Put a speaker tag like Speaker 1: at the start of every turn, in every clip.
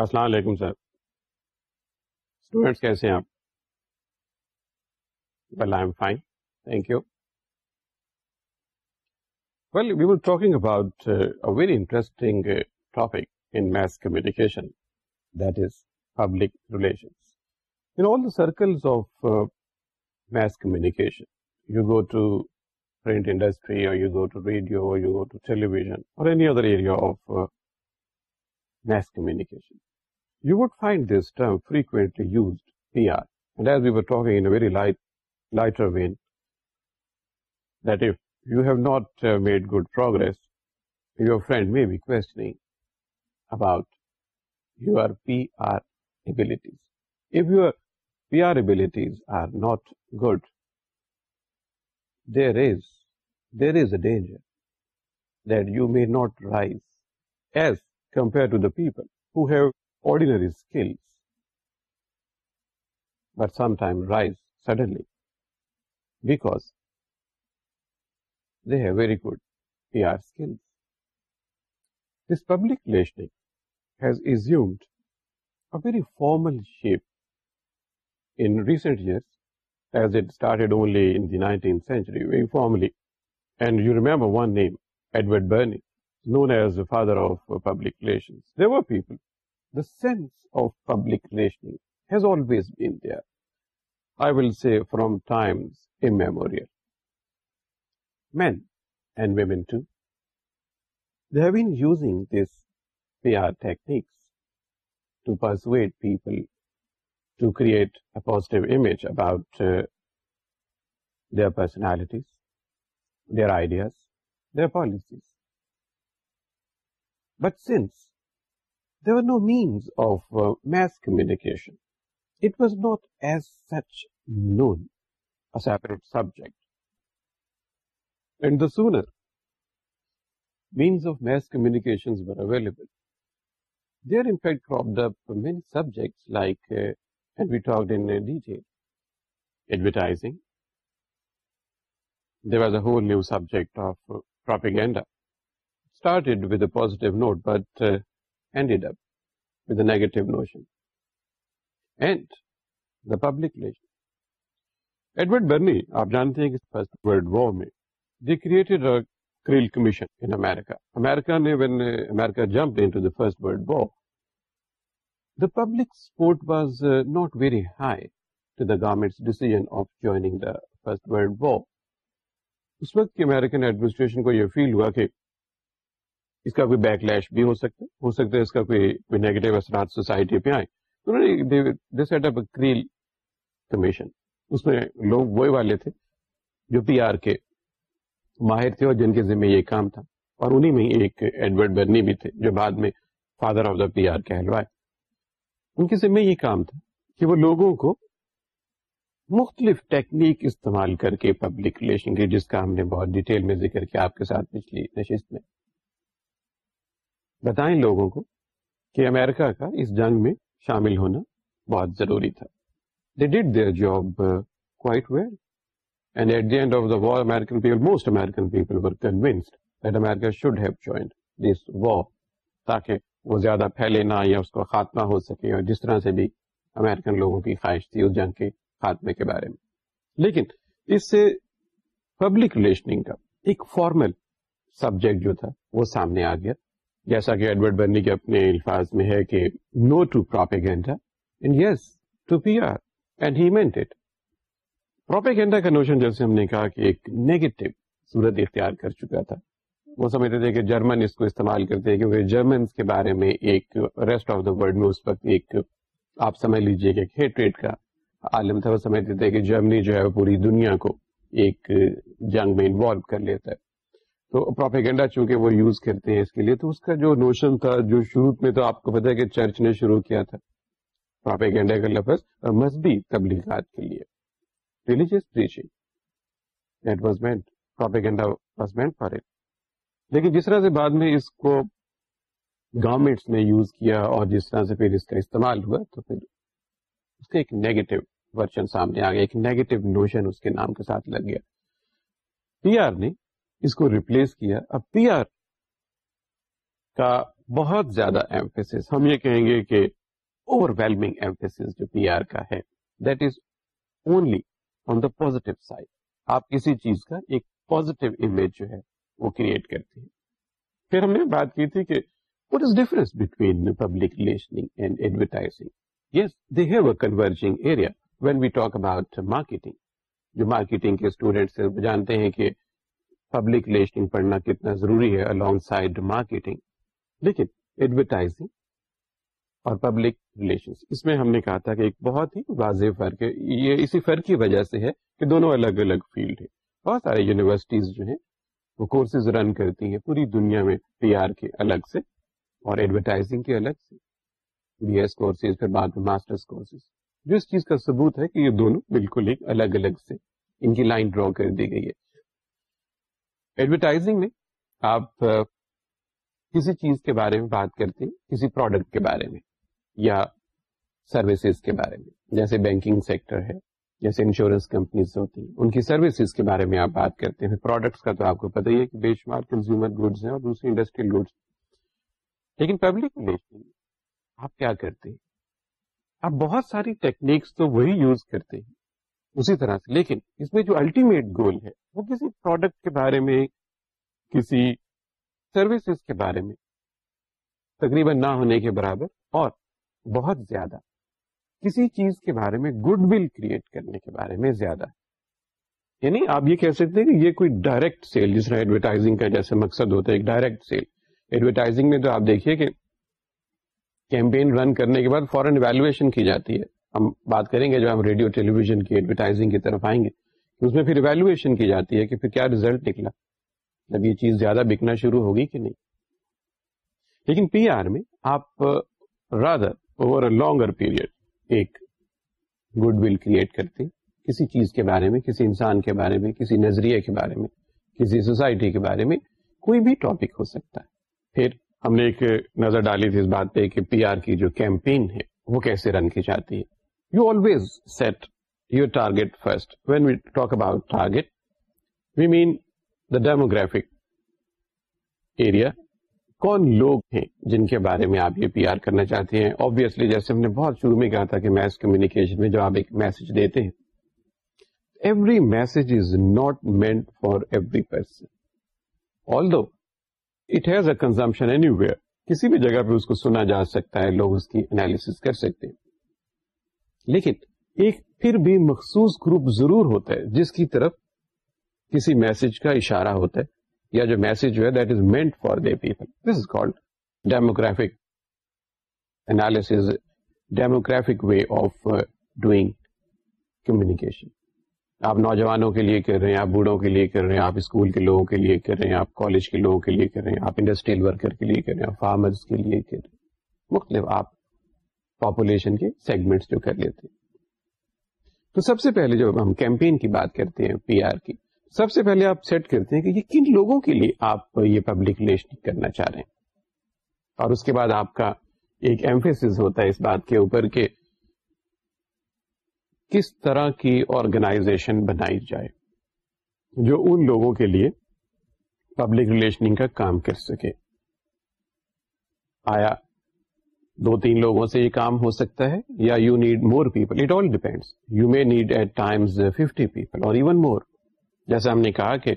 Speaker 1: السلام علیکم سر اسٹوڈینٹس کیسے ہیں آپ well I am fine thank you well we will talking about very interesting topic in mass communication that is public relations in all the circles of mass communication you go to print industry اور you go to radio you go to television اور any other area of mass communication went you have not made good progress friend نہیں about your P R abilities are not good there is there is a danger that you may not rise as compare to the people who have real but some time rise suddenly good we are public relationship in years as it started only nineteen century very formally and you remember a one name Edward Bernays known as father of public people sense of public relation to create a positive image about their personalities their ideas their Pal but since many subject like there are the whole new subject of propaganda positive note but world war high to the government decides of joining the first world war اس وقت کی American administration کو یہ فیل ہوا کہ اس کا کوئی back lash بھی ہو سکتا ہو سکتا ہے اس کا کوئی کوئی نیگیٹو اثرات سوسائٹی پہ آئے تو انہوں نے کریل کمیشن اس میں لوگ والے تھے جو پی آر کے ماہر تھے اور جن کے ذمہ یہ کام تھا اور انہی میں ایک ایڈورڈ برنی بھی تھے جو بعد میں father of the P R کہلوائے ان کے ذمہ یہ کام تھا کہ وہ لوگوں کو مختلف ٹیکنیک استعمال کر کے پبلک ریلیشن جس کا ہم نے بہت ڈیٹیل میں ذکر کیا آپ کے ساتھ پچھلی نشست میں بتائیں لوگوں کو کہ امریکہ کا اس جنگ میں شامل ہونا بہت ضروری تھا they did their job quite well and at the end of the war American people most American people were convinced that America should have joined this war تاکہ وہ زیادہ پھیلے نہ یا اس کا خاتمہ ہو سکے اور جس طرح سے بھی امیرکن لوگوں کی خواہش تھی اس جنگ کے خاتمے کے بارے میں لیکن اس سے پبلک ریلیشننگ کا ایک فارمل سبجیکٹ جو تھا وہ سامنے آ گیا جیسا کہ ایڈورڈ برنی کے اپنے الفاظ میں ہے کہ no to propaganda and and yes to P R he meant it propaganda کا نوشن جیسے ہم نے کہا کہ ایک نیگیٹو صورت اختیار کر چکا تھا وہ سمجھتے تھے کہ جرمن اس کو استعمال کرتے ہیں کیونکہ جرمن کے بارے میں ایک ریسٹ آف دا ولڈ میں اس وقت ایک آپ سمجھ لیجیے عالم تھا وہ سمجھتے تھے کہ جرمنی جو ہے پوری دنیا کو ایک جنگ میں انوالو کر لیتا ہے تو پروپیگنڈا چونکہ وہ یوز کرتے ہیں اس کے لیے تو اس کا جو نوشن تھا جو شروع میں تو آپ کو پتا ہے کہ چرچ نے شروع کیا تھا پروپیگنڈا پروپیگنڈا کا لفظ مذہبی تبلیغات کے لیے ریلیجیس فار اٹ لیکن جس طرح سے بعد میں اس کو گورمنٹس نے یوز کیا اور جس طرح سے پھر اس کا استعمال ہوا تو پھر اس کا ایک نیگیٹو ورژن سامنے آ گیا ایک نیگیٹو نوشن اس کے نام کے ساتھ لگ گیا پی آر نے اس کو ریپلیس کیا اب پی آر کا بہت زیادہ ایمفیس ہم یہ کہیں گے کہ اوور ویلمنگ ایمفیس جو پی آر کا ہے that is only on the positive side آپ کسی چیز کا ایک پوزیٹو امیج جو ہے وہ کریٹ کرتے ہیں پھر ہم نے بات کی تھی کہ what is difference between public relationing and advertising yes they have a converging area when we talk about marketing جو مارکیٹنگ کے اسٹوڈینٹس جانتے ہیں کہ پبلک ریلیشن پڑھنا کتنا ضروری ہے الانگ سائڈ مارکیٹنگ لیکن ایڈورٹائزنگ اور پبلک ریلیشن اس میں ہم نے کہا تھا کہ ایک بہت ہی واضح فرق ہے یہ اسی فرق کی وجہ سے ہے کہ دونوں الگ الگ فیلڈ ہے بہت سارے یونیورسٹیز جو ہیں وہ کورسز رن کرتی ہیں پوری دنیا میں پی آر کے الگ سے اور ایڈورٹائزنگ کے الگ سے بی ایس کورسز پھر بعد میں ماسٹرس کورسز جو اس چیز کا ثبوت ہے کہ یہ دونوں بالکل ایک الگ الگ سے ان کی لائن ڈرا کر دی گئی ہے ایڈورٹائزنگ میں آپ کسی چیز کے بارے میں بات کرتے ہیں کسی پروڈکٹ کے بارے میں یا سروسز کے بارے میں جیسے بینکنگ سیکٹر ہے جیسے انشورنس کمپنیز ہوتی ہیں ان کی سروسز کے بارے میں آپ بات کرتے ہیں پروڈکٹس کا تو آپ کو پتا ہی ہے کہ بے شمار کنزیومر گڈس ہیں اور دوسری انڈسٹریل گڈس لیکن پبلک ریلیشن آپ کیا کرتے ہیں آپ بہت ساری ٹیکنیکس تو وہی یوز کرتے ہیں اسی طرح سے لیکن اس میں جو الٹیمیٹ گول ہے وہ کسی پروڈکٹ کے بارے میں کسی سروسز کے بارے میں تقریباً نہ ہونے کے برابر اور بہت زیادہ کسی چیز کے بارے میں گڈ ول کریٹ کرنے کے بارے میں زیادہ ہے یعنی آپ یہ کہہ سکتے ہیں کہ یہ کوئی ڈائریکٹ سیل جس طرح ایڈورٹائزنگ کا جیسے مقصد ہوتا ہے ایک ڈائریکٹ سیل ایڈورٹائزنگ میں تو آپ دیکھیے کہ کیمپین رن کرنے کے بعد فورن ایویلویشن کی جاتی ہے ہم بات کریں گے جب ہم ریڈیو ٹیلی ویژن کی ایڈورٹائزنگ کی طرف آئیں گے اس میں پھر ایویلویشن کی جاتی ہے کہ پھر کیا ریزلٹ نکلا جب یہ چیز زیادہ بکنا شروع ہوگی کہ نہیں لیکن پی آر میں آپ rather over a longer period ایک گڈ ول کریٹ کرتے کسی چیز کے بارے میں کسی انسان کے بارے میں کسی نظریے کے بارے میں کسی سوسائٹی کے بارے میں کوئی بھی ٹاپک ہو سکتا ہے پھر ہم نے ایک نظر ڈالی تھی اس بات پہ کہ پی آر کی جو کیمپین ہے وہ کیسے رن کی جاتی ہے you set set your target first when talk talk about target we mean the area. کون لوگ ہیں جن کے بارے میں آپ یہ پی آر کرنا چاہتے ہیں آبیسلی جیسے ہم نے بہت شروع میں کہا تھا کہ میس کمیونیکیشن میں جو آپ ایک میسج دیتے ہیں every message is not meant for every person although it has a consumption anywhere کسی بھی جگہ پہ اس کو سنا جا سکتا ہے لوگ اس کی انالیس کر سکتے ہیں لیکن ایک پھر بھی مخصوص گروپ ضرور ہوتا ہے جس کی طرف کسی میسج کا اشارہ ہوتا ہے یا جو میسج جو ہے that is meant for people this is call demographic demographic way of doing communication آپ نوجوانوں کے لیے کر رہے ہیں آپ بوڑھوں کے لیے کر رہے ہیں آپ اسکول کے لوگوں کے لیے کر رہے ہیں آپ کالج کے لوگوں کے لیے کر رہے ہیں آپ انڈسٹریل ورکر کے لیے کر رہے ہیں آپ فارمرس کے لیے کر رہے ہیں مختلف آپ پاپولیشن کے سیگمنٹ جو کر لیتے ہیں تو سب سے پہلے جب ہم کیمپین کی بات کرتے ہیں پی آر کی سب سے پہلے آپ سیٹ کرتے ہیں کہ یہ کن لوگوں کے لیے آپ یہ پبلک ریلیشن کرنا چاہ رہے ہیں اور اس کے بعد آپ کا ایک ایمفیس ہوتا ہے اس بات کے اوپر کہ کس طرح کی آرگنائزیشن بنائی جائے جو ان لوگوں کے لیے پبلک ریلیشننگ کا کام کر سکے آیا دو تین لوگوں سے یہ کام ہو سکتا ہے یا you need more people it all depends you may need at times fifty people اور ایون مور جیسے ہم نے کہا کہ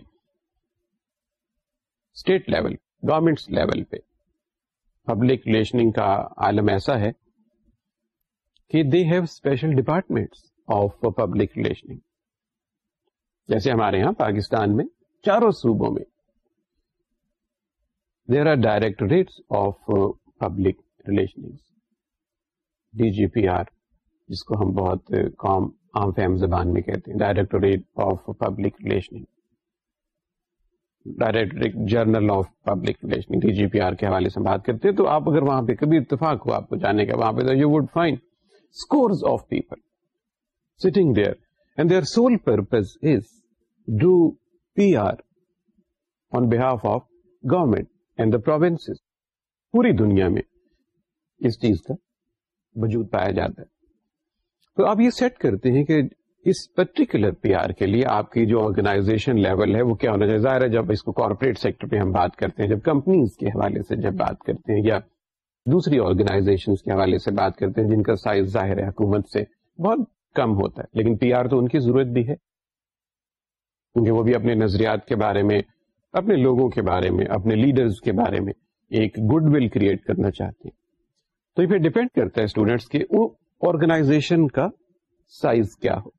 Speaker 1: اسٹیٹ لیول گورمنٹ لیول پہ پبلک ریلیشننگ کا عالم ایسا ہے کہ they have special departments of public relationing جیسے ہمارے یہاں پاکستان میں چاروں صوبوں میں there are directorates of public relation D G P R جس کو ہم بہت کام عام فہم زبان میں کہتے ہیں directorate of public relation directorate general of public relation D G P R کے حوالے سے بات کرتے ہیں تو آپ اگر وہاں پہ کبھی اتفاق ہو آپ کو جانے کا وہاں پہ you would find score of people sitting and their sole purpose is do P R on behalf of government and the province پوری دنیا میں اس چیز کا وجود پایا جاتا ہے تو آپ یہ سیٹ کرتے ہیں کہ اس پرٹیکولر پی آر کے لیے آپ کی جو آرگنائزیشن لیول ہے وہ کیا ہونا چاہیے ظاہر ہے جب اس کو کارپوریٹ سیکٹر پہ ہم بات کرتے ہیں جب کمپنیز کے حوالے سے جب بات کرتے ہیں یا دوسری آرگنائزیشن کے حوالے سے بات کرتے ہیں جن کا سائز ظاہر ہے حکومت سے بہت کم ہوتا ہے لیکن پی آر تو ان کی ضرورت بھی ہے کیونکہ وہ بھی اپنے نظریات کے بارے میں اپنے لوگوں کے بارے میں اپنے لیڈرز کے بارے میں ایک گڈ ول کریٹ کرنا چاہتے ہیں تو یہ پھر ڈیپینڈ کرتا ہے اسٹوڈینٹس کے وہ آرگنائزیشن کا سائز کیا ہو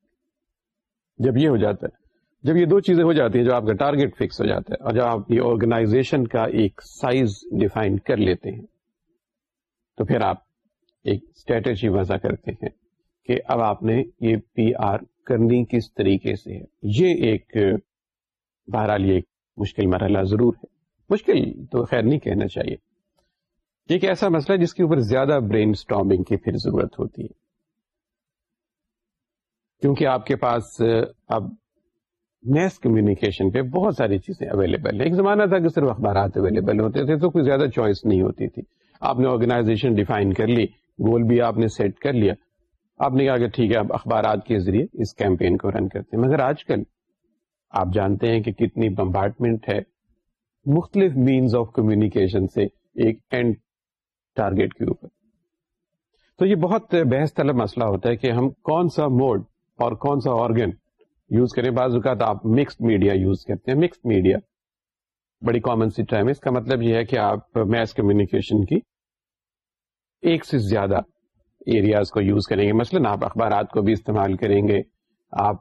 Speaker 1: جب یہ ہو جاتا ہے جب یہ دو چیزیں ہو جاتی ہیں جب آپ کا ٹارگیٹ فکس ہو جاتا ہے اور جب آپ یہ آرگنائزیشن کا ایک سائز ڈیفائن کر لیتے ہیں تو پھر آپ ایک اسٹریٹجی وضع کرتے ہیں کہ اب آپ نے یہ پی آر کرنی کس طریقے سے ہے یہ ایک بہرحال یہ مشکل مرحلہ ضرور ہے مشکل تو خیر نہیں کہنا چاہیے ایک ایسا مسئلہ ہے جس کے اوپر زیادہ برین اسٹارمنگ کی پھر ضرورت ہوتی ہے کیونکہ آپ کے پاس اب میس کمیونیکیشن پہ بہت ساری چیزیں اویلیبل ہیں ایک زمانہ تھا کہ صرف اخبارات اویلیبل ہوتے تھے تو کوئی زیادہ چوائس نہیں ہوتی تھی آپ نے آرگنائزیشن ڈیفائن کر لی گول بھی آپ نے سیٹ کر لیا آپ نے کہا کہ ٹھیک ہے آپ اخبارات کے ذریعے اس کیمپین کو رن کرتے ہیں مگر آج کل آپ جانتے ہیں کہ کتنی بمبارٹمنٹ ہے مختلف مینز آف کمیونیکیشن سے ایک اینڈ ٹارگیٹ کے اوپر تو یہ بہت بحث طلب مسئلہ ہوتا ہے کہ ہم کون سا موڈ اور کون سا آرگن یوز کریں بعض اوقات آپ مکسڈ میڈیا یوز کرتے ہیں مکسڈ میڈیا بڑی کامن سی ٹائم اس کا مطلب یہ ہے کہ آپ میس کمیونیکیشن کی ایک سے زیادہ ایریاز کو یوز کریں گے مثلاً آپ اخبارات کو بھی استعمال کریں گے آپ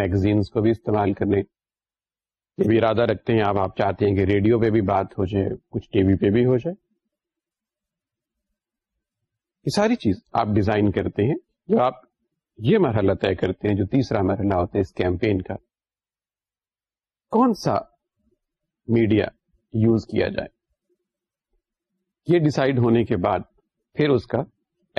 Speaker 1: میگزینس کو بھی استعمال کریں یہ بھی ارادہ رکھتے ہیں آپ آپ چاہتے ہیں کہ ریڈیو پہ بھی بات ہو جائے کچھ ٹی وی پہ بھی ہو جائے یہ ساری چیز آپ ڈیزائن کرتے ہیں جو آپ یہ مرحلہ طے کرتے ہیں جو تیسرا مرحلہ ہوتا ہے اس کیمپین کا کون سا میڈیا یوز کیا جائے یہ ڈیسائیڈ ہونے کے بعد پھر اس کا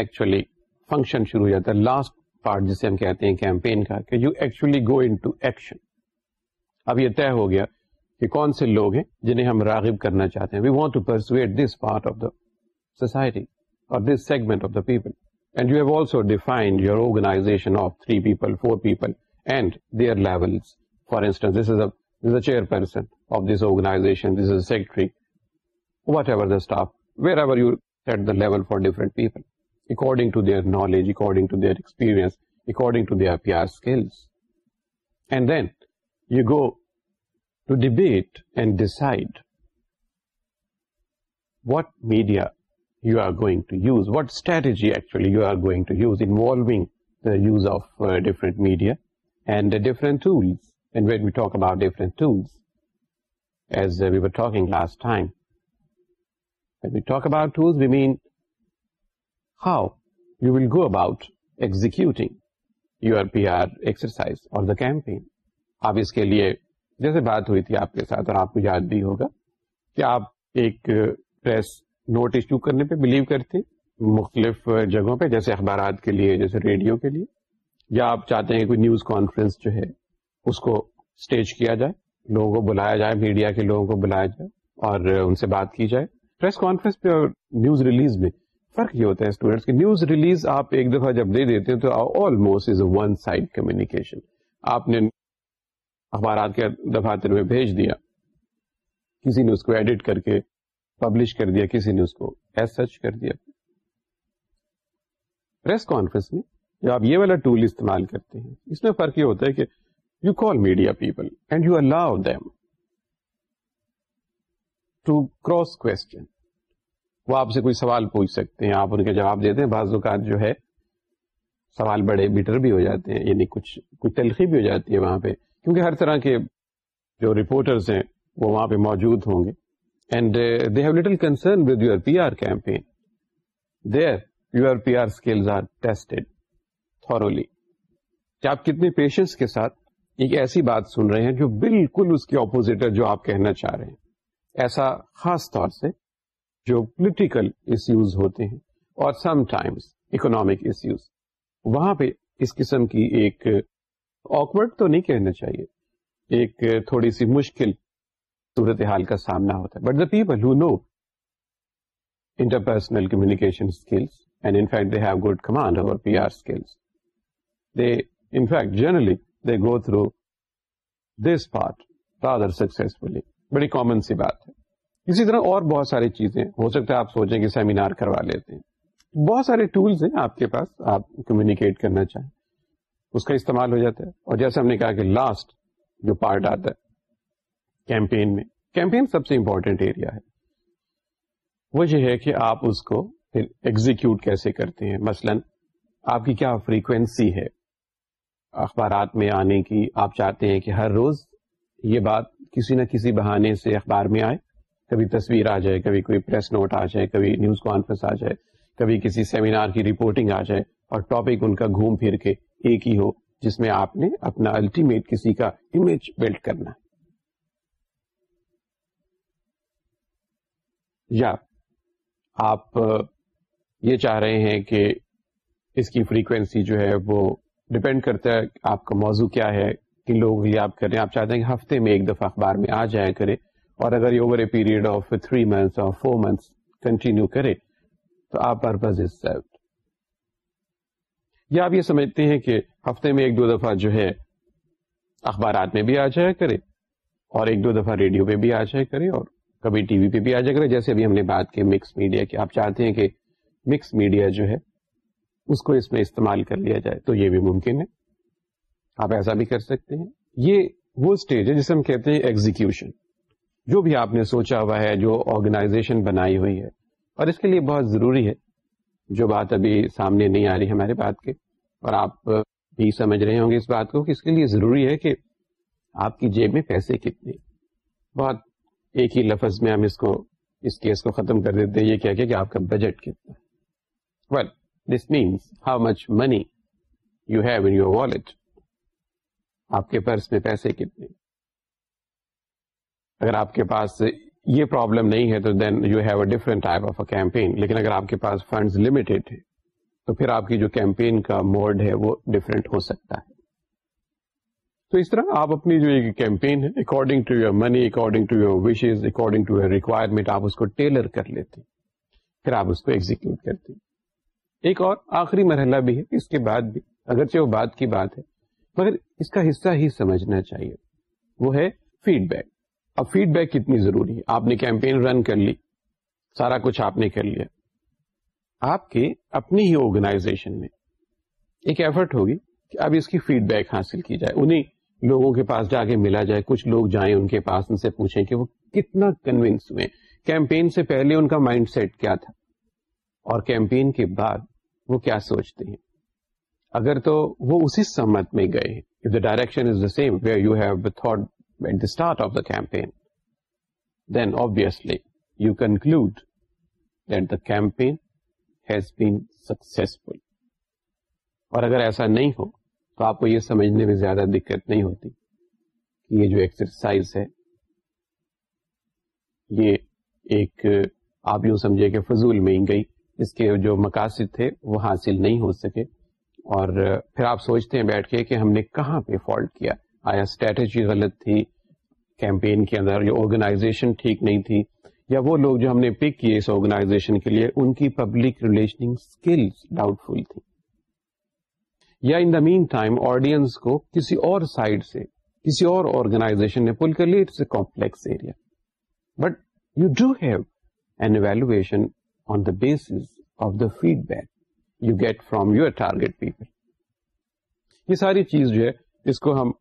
Speaker 1: ایکچولی فنکشن شروع ہو جاتا ہے لاسٹ پارٹ جسے ہم کہتے ہیں کیمپین کا کہ you actually go into action اب یہ طے ہو گیا کہ کون سے لوگ ہیں جنہیں ہم راغب کرنا چاہتے ہیں we want to persuade this part of the society people and you had یوگناس ائیرپرسنسری whatever level for different people according to their knowledge according to their experience according to differ and then you go to debate and decide what media آپ اس کے لیے جیسے بات ہوئی تھی آپ کے ساتھ اور آپ کو یاد بھی ہوگا کہ آپ ایک پریس نوٹ ایشو کرنے پہ بلیو کرتے مختلف جگہوں پہ جیسے اخبارات کے لیے جیسے ریڈیو کے لیے یا آپ چاہتے ہیں کوئی نیوز کانفرنس جو ہے اس کو اسٹیج کیا جائے لوگوں کو بلایا جائے میڈیا کے لوگوں کو بلایا جائے اور ان سے بات کی جائے پریس کانفرنس پہ اور نیوز ریلیز میں فرق یہ ہوتا ہے اسٹوڈینٹس کی نیوز ریلیز آپ ایک دفعہ جب دے دیتے ہیں تو almost is a one side communication آپ نے اخبارات کے دفاتر میں بھیج دیا کسی نے اس کو ایڈٹ کر کے پبلش کر دیا کسی نے اس کو ایس سچ کر دیا پریس کانفرنس میں آپ یہ والا ٹول استعمال کرتے ہیں اس میں فرق یہ ہوتا ہے کہ you call media people and you allow them to cross question وہ آپ سے کوئی سوال پوچھ سکتے ہیں آپ ان کے جواب دیتے ہیں بعض اوقات جو ہے سوال بڑے بٹر بھی ہو جاتے ہیں یعنی کچھ کچھ تلخی بھی ہو جاتی ہے وہاں پہ کیونکہ ہر طرح کے جو رپورٹرز ہیں وہ وہاں پہ موجود ہوں گے آپ کتنے پیشنس کے ساتھ ایک ایسی بات سن رہے ہیں جو بالکل اس کے اپوزٹ جو آپ کہنا چاہ رہے ہیں ایسا خاص طور سے جو پولیٹیکل ایشوز ہوتے ہیں اور سم ٹائمس اکنامک ایشوز وہاں پہ اس قسم کی ایک آکورڈ تو نہیں کہنا چاہیے ایک تھوڑی سی مشکل صورتحال کا سامنا ہوتا ہے but the people who know interpersonal communication skills and in fact they have good command over P R skills they in fact generally they go through this part rather successfully بڑی کامن سی بات ہے اسی طرح اور بہت ساری چیزیں ہو سکتا ہے آپ سوچیں کہ سیمینار کروا لیتے ہیں بہت سارے ٹولز ہیں آپ کے پاس آپ کمیونیکیٹ کرنا چاہیں اس کا استعمال ہو جاتا ہے اور جیسے ہم نے کہا کہ لاسٹ جو پارٹ آتا ہے کیمپین میں کیمپین سب سے امپورٹینٹ ایریا ہے وہ یہ ہے کہ آپ اس کو ایگزیکیوٹ کیسے کرتے ہیں مثلا آپ کی کیا فریکوینسی ہے اخبارات میں آنے کی آپ چاہتے ہیں کہ ہر روز یہ بات کسی نہ کسی بہانے سے اخبار میں آئے کبھی تصویر آ جائے کبھی کوئی پریس نوٹ آ جائے کبھی نیوز کانفرنس آ جائے کبھی کسی سیمینار کی رپورٹنگ آ جائے اور ٹاپک ان کا گھوم پھر کے ایک ہی ہو جس میں آپ نے اپنا الٹیمیٹ کسی کا امیج بلڈ کرنا ہے یا آپ یہ چاہ رہے ہیں کہ اس کی فریکوینسی جو ہے وہ ڈپینڈ کرتا ہے آپ کا موضوع کیا ہے کہ لوگ یہ آپ کر رہے ہیں آپ چاہتے ہیں کہ ہفتے میں ایک دفعہ اخبار میں آ جائیں کرے اور اگر یہ over a period of three months اور فور منتھس کنٹینیو کرے تو آپ پرپز از سیلڈ یا آپ یہ سمجھتے ہیں کہ ہفتے میں ایک دو دفعہ جو ہے اخبارات میں بھی آ جایا کرے اور ایک دو دفعہ ریڈیو پہ بھی آ جایا کرے اور کبھی ٹی وی پہ بھی آ جائے گا جیسے ابھی ہم نے بات کی مکس میڈیا کی آپ چاہتے ہیں کہ مکس میڈیا جو ہے اس کو اس میں استعمال کر لیا جائے تو یہ بھی ممکن ہے آپ ایسا بھی کر سکتے ہیں یہ وہ اسٹیج ہے جسے ہم کہتے ہیں ایگزیکیوشن جو بھی آپ نے سوچا ہوا ہے جو آرگنائزیشن بنائی ہوئی ہے اور اس کے لیے بہت ضروری ہے جو بات ابھی سامنے نہیں آ رہی ہمارے بات کے اور آپ بھی سمجھ رہے ہوں گے اس بات کو کہ اس کے لیے ضروری ہے کہ آپ کی جیب میں پیسے کتنے بہت ایک ہی لفظ میں ہم اس کو اس کیس کو ختم کر دیتے یہ کیا کہ آپ کا بجٹ کتنا well this means how much money you have in your آپ کے پرس میں پیسے کتنے اگر آپ کے پاس یہ پرابلم نہیں ہے تو then you have a different type of a campaign لیکن اگر آپ کے پاس فنڈز لمیٹڈ ہے تو پھر آپ کی جو کیمپین کا موڈ ہے وہ ڈفرینٹ ہو سکتا ہے تو اس طرح آپ اپنی جو کیمپین ہے according to your money according to your wishes according to your requirement آپ آپ اس اس کو کو ٹیلر کر لیتے پھر ایگزیکیوٹ کرتے ایک اور آخری مرحلہ بھی ہے اس کے بعد بھی اگرچہ وہ بات بات کی ہے مگر اس کا حصہ ہی سمجھنا چاہیے وہ ہے فیڈ بیک اب فیڈ بیک کتنی ضروری ہے آپ نے کیمپین رن کر لی سارا کچھ آپ نے کر لیا آپ کے اپنی ہی آرگنائزیشن میں ایک ایفرٹ ہوگی کہ اب اس کی فیڈ بیک حاصل کی جائے انہیں لوگوں کے پاس جا کے ملا جائے کچھ لوگ جائیں ان کے پاس ان سے پوچھیں کہ وہ کتنا کنوینس ہوئے کیمپین سے پہلے ان کا مائنڈ سیٹ کیا تھا اور کیمپین کے بعد وہ کیا سوچتے ہیں اگر تو وہ اسی سمت میں گئے the direction then obviously you conclude the campaign has been successful اور اگر ایسا نہیں ہو تو آپ کو یہ سمجھنے میں زیادہ دقت نہیں ہوتی کہ یہ جو ایکسرسائز ہے یہ ایک آپ یوں سمجھے کہ فضول میں گئی اس کے جو مقاصد تھے وہ حاصل نہیں ہو سکے اور پھر آپ سوچتے ہیں بیٹھ کے کہ ہم نے کہاں پہ فالٹ کیا آیا اسٹریٹجی غلط تھی کیمپین کے اندر جو آرگنائزیشن ٹھیک نہیں تھی یا وہ لوگ جو ہم نے پک کیے اس آرگنائزیشن کے لیے ان کی پبلک ریلیشننگ اسکلس فل تھی یا ان دا مین ٹائم آڈینس کو کسی اور سائڈ سے کسی اور آرگنائزیشن نے پل کر لیا it's a complex area but you do have an evaluation on the base of the feedback you get from your target people یہ ساری چیز جو ہے اس کو ہم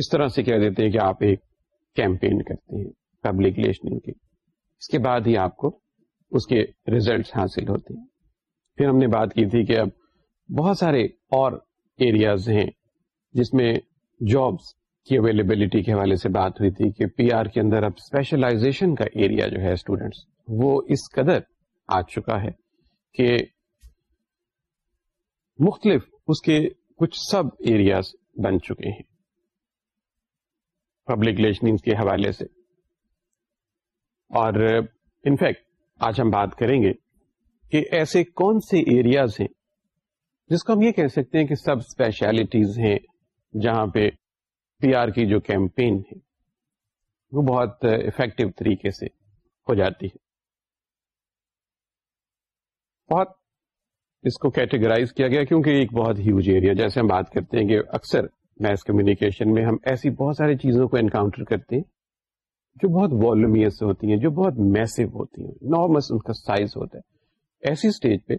Speaker 1: اس طرح سے کہہ دیتے ہیں کہ آپ ایک کیمپین کرتے ہیں پبلک کے اس کے بعد ہی آپ کو اس کے ریزلٹس حاصل ہوتے ہیں پھر ہم نے بات کی تھی کہ اب بہت سارے اور ایریاز ہیں جس میں جابس کی اویلیبلٹی کے حوالے سے بات ہوئی تھی کہ پی آر کے اندر اب اسپیشلائزیشن کا ایریا جو ہے اسٹوڈینٹس وہ اس قدر آ چکا ہے کہ مختلف اس کے کچھ سب ایریاز بن چکے ہیں پبلک ریلیشن کے حوالے سے اور انفیکٹ آج ہم بات کریں گے کہ ایسے کون سے ایریاز ہیں جس کو ہم یہ کہہ سکتے ہیں کہ سب اسپیشلٹیز ہیں جہاں پہ پی آر کی جو کیمپین ہے وہ بہت افیکٹو طریقے سے ہو جاتی ہے بہت اس کو کیٹیگرائز کیا گیا کیونکہ ایک بہت ہیوج ایریا جیسے ہم بات کرتے ہیں کہ اکثر میس کمیونیکیشن میں ہم ایسی بہت ساری چیزوں کو انکاؤنٹر کرتے ہیں جو بہت والومیس ہوتی ہیں جو بہت میسو ہوتی ہیں نارمل کا سائز ہوتا ہے ایسی اسٹیج پہ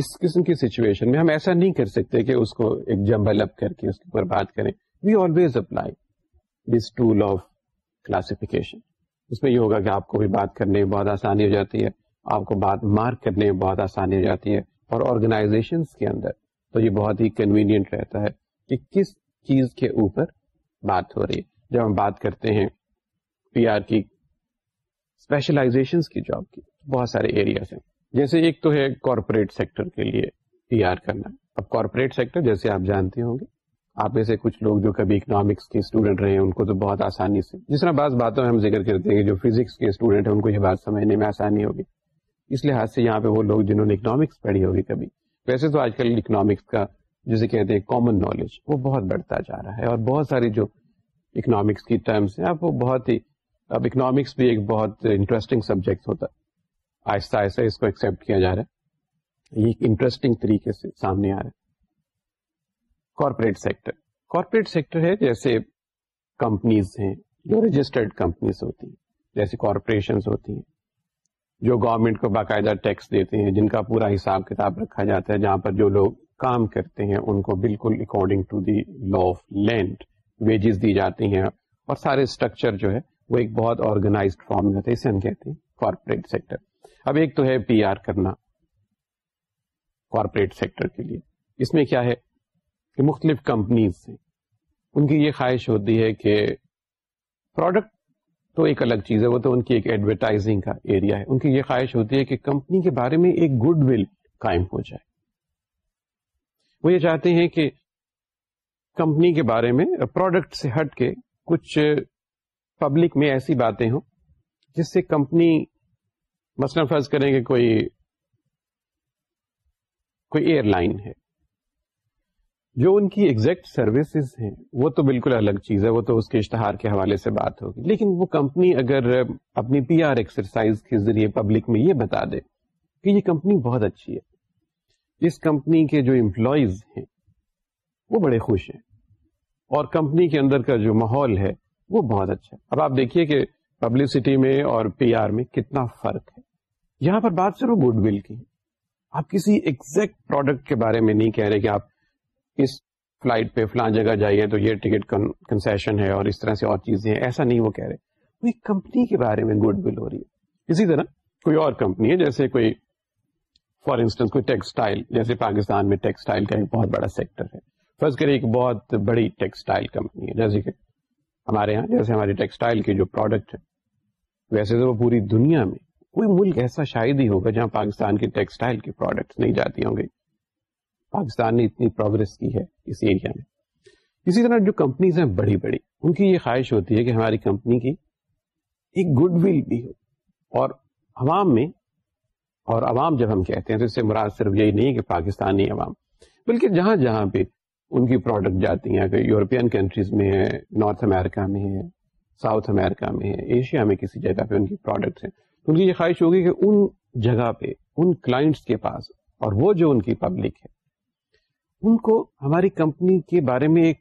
Speaker 1: اس قسم کی سچویشن میں ہم ایسا نہیں کر سکتے کہ اس کو ایک جمبل اپ کر کے اس کے اوپر بات کریں we always apply this tool of classification اس میں یہ ہوگا کہ آپ کو بھی بات کرنے میں بہت آسانی ہو جاتی ہے آپ کو بات مارک کرنے میں بہت آسانی ہو جاتی ہے اور آرگنائزیشن کے اندر تو یہ بہت ہی کنوینئنٹ رہتا ہے کہ کس چیز کے اوپر بات ہو رہی ہے جب ہم بات کرتے ہیں پی آر کی اسپیشلائزیشن کی جاب کی بہت سارے ایریاز ہیں جیسے ایک تو ہے کارپوریٹ سیکٹر کے لیے تیار کرنا اب کارپوریٹ سیکٹر جیسے آپ جانتے ہوں گے آپ میں سے کچھ لوگ جو کبھی اکنامکس کے اسٹوڈنٹ رہے ہیں ان کو تو بہت آسانی سے جس طرح بعض باتوں میں ہم ذکر کرتے ہیں جو فزکس کے اسٹوڈنٹ ہیں ان کو یہ بات سمجھنے میں آسانی ہوگی اس لحاظ سے یہاں پہ وہ لوگ جنہوں نے اکنامکس پڑھی ہوگی کبھی ویسے تو آج کل اکنامکس کا جسے کہتے ہیں کامن نالج وہ بہت بڑھتا جا رہا ہے اور بہت ساری جو اکنامکس کی ٹرمس ہیں اب وہ بہت ہی اب اکنامکس بھی ایک بہت انٹرسٹنگ سبجیکٹ ہوتا ہے آہستہ آہستہ اس کو ایکسپٹ کیا جا رہا ہے یہ انٹرسٹنگ طریقے سے سامنے آ رہا ہے کارپوریٹ سیکٹر کارپوریٹ سیکٹر ہے جیسے کمپنیز ہیں جو رجسٹرڈ کمپنیز ہوتی ہیں جیسے کارپوریشن ہوتی ہیں جو گورنمنٹ کو باقاعدہ ٹیکس دیتے ہیں جن کا پورا حساب کتاب رکھا جاتا ہے جہاں پر جو لوگ کام کرتے ہیں ان کو بالکل according to the law of land wages دی جاتی ہیں اور سارے اسٹرکچر جو ہے وہ ایک بہت آرگنائزڈ فارم میں ہوتے ہیں اسے ہم کہتے ہیں کارپوریٹ سیکٹر اب ایک تو ہے پی آر کرنا کارپوریٹ سیکٹر کے لیے اس میں کیا ہے کہ مختلف کمپنیز ہیں ان کی یہ خواہش ہوتی ہے کہ پروڈکٹ تو ایک الگ چیز ہے وہ تو ان کی ایک ایڈورٹائزنگ کا ایریا ہے ان کی یہ خواہش ہوتی ہے کہ کمپنی کے بارے میں ایک گڈ ول قائم ہو جائے وہ یہ چاہتے ہیں کہ کمپنی کے بارے میں پروڈکٹ سے ہٹ کے کچھ پبلک میں ایسی باتیں ہوں جس سے کمپنی مثلا فرض کریں کہ کوئی کوئی ایئر لائن ہے جو ان کی ایگزیکٹ سروسز ہیں وہ تو بالکل الگ چیز ہے وہ تو اس کے اشتہار کے حوالے سے بات ہوگی لیکن وہ کمپنی اگر اپنی پی آر ایکسرسائز کے ذریعے پبلک میں یہ بتا دے کہ یہ کمپنی بہت اچھی ہے اس کمپنی کے جو امپلائیز ہیں وہ بڑے خوش ہیں اور کمپنی کے اندر کا جو ماحول ہے وہ بہت اچھا ہے اب آپ دیکھیے کہ پبلسٹی میں اور پی آر میں کتنا فرق ہے یہاں پر بات صرف گڈ ول کی آپ کسی ایکزیکٹ پروڈکٹ کے بارے میں نہیں کہہ رہے کہ آپ اس فلائٹ پہ فلاں جگہ جائیے تو یہ ٹکٹ کنسیشن ہے اور اس طرح سے اور چیزیں ہیں ایسا نہیں وہ کہہ رہے کمپنی کے بارے میں گڈ ول ہو رہی ہے اسی طرح کوئی اور کمپنی ہے جیسے کوئی فار انسٹنس کوئی ٹیکسٹائل جیسے پاکستان میں ٹیکسٹائل کا ایک بہت بڑا سیکٹر ہے فرض کریں ایک بہت بڑی ٹیکسٹائل کمپنی ہے جیسے کہ ہمارے یہاں جیسے ہماری ٹیکسٹائل کے جو پروڈکٹ ہے ویسے تو وہ پوری دنیا میں کوئی ملک ایسا شاید ہی ہوگا جہاں پاکستان کی ٹیکسٹائل کے پروڈکٹس نہیں جاتی ہوں گی پاکستان نے اتنی پروگرس کی ہے اس ایریا میں اسی طرح جو کمپنیز ہیں بڑی بڑی ان کی یہ خواہش ہوتی ہے کہ ہماری کمپنی کی ایک گڈ ول بھی ہو اور عوام میں اور عوام جب ہم کہتے ہیں تو اس سے مراد صرف یہی نہیں کہ پاکستانی عوام بلکہ جہاں جہاں پہ ان کی پروڈکٹ جاتی ہیں یورپین کنٹریز میں ہے نارتھ امیرکا میں ہے ساؤتھ امیرکا میں ہے ایشیا میں کسی جگہ پہ ان کی پروڈکٹس ہیں تو ان کی یہ خواہش ہوگی کہ ان جگہ پہ ان کلائنٹس کے پاس اور وہ جو ان کی پبلک ہے ان کو ہماری کمپنی کے بارے میں ایک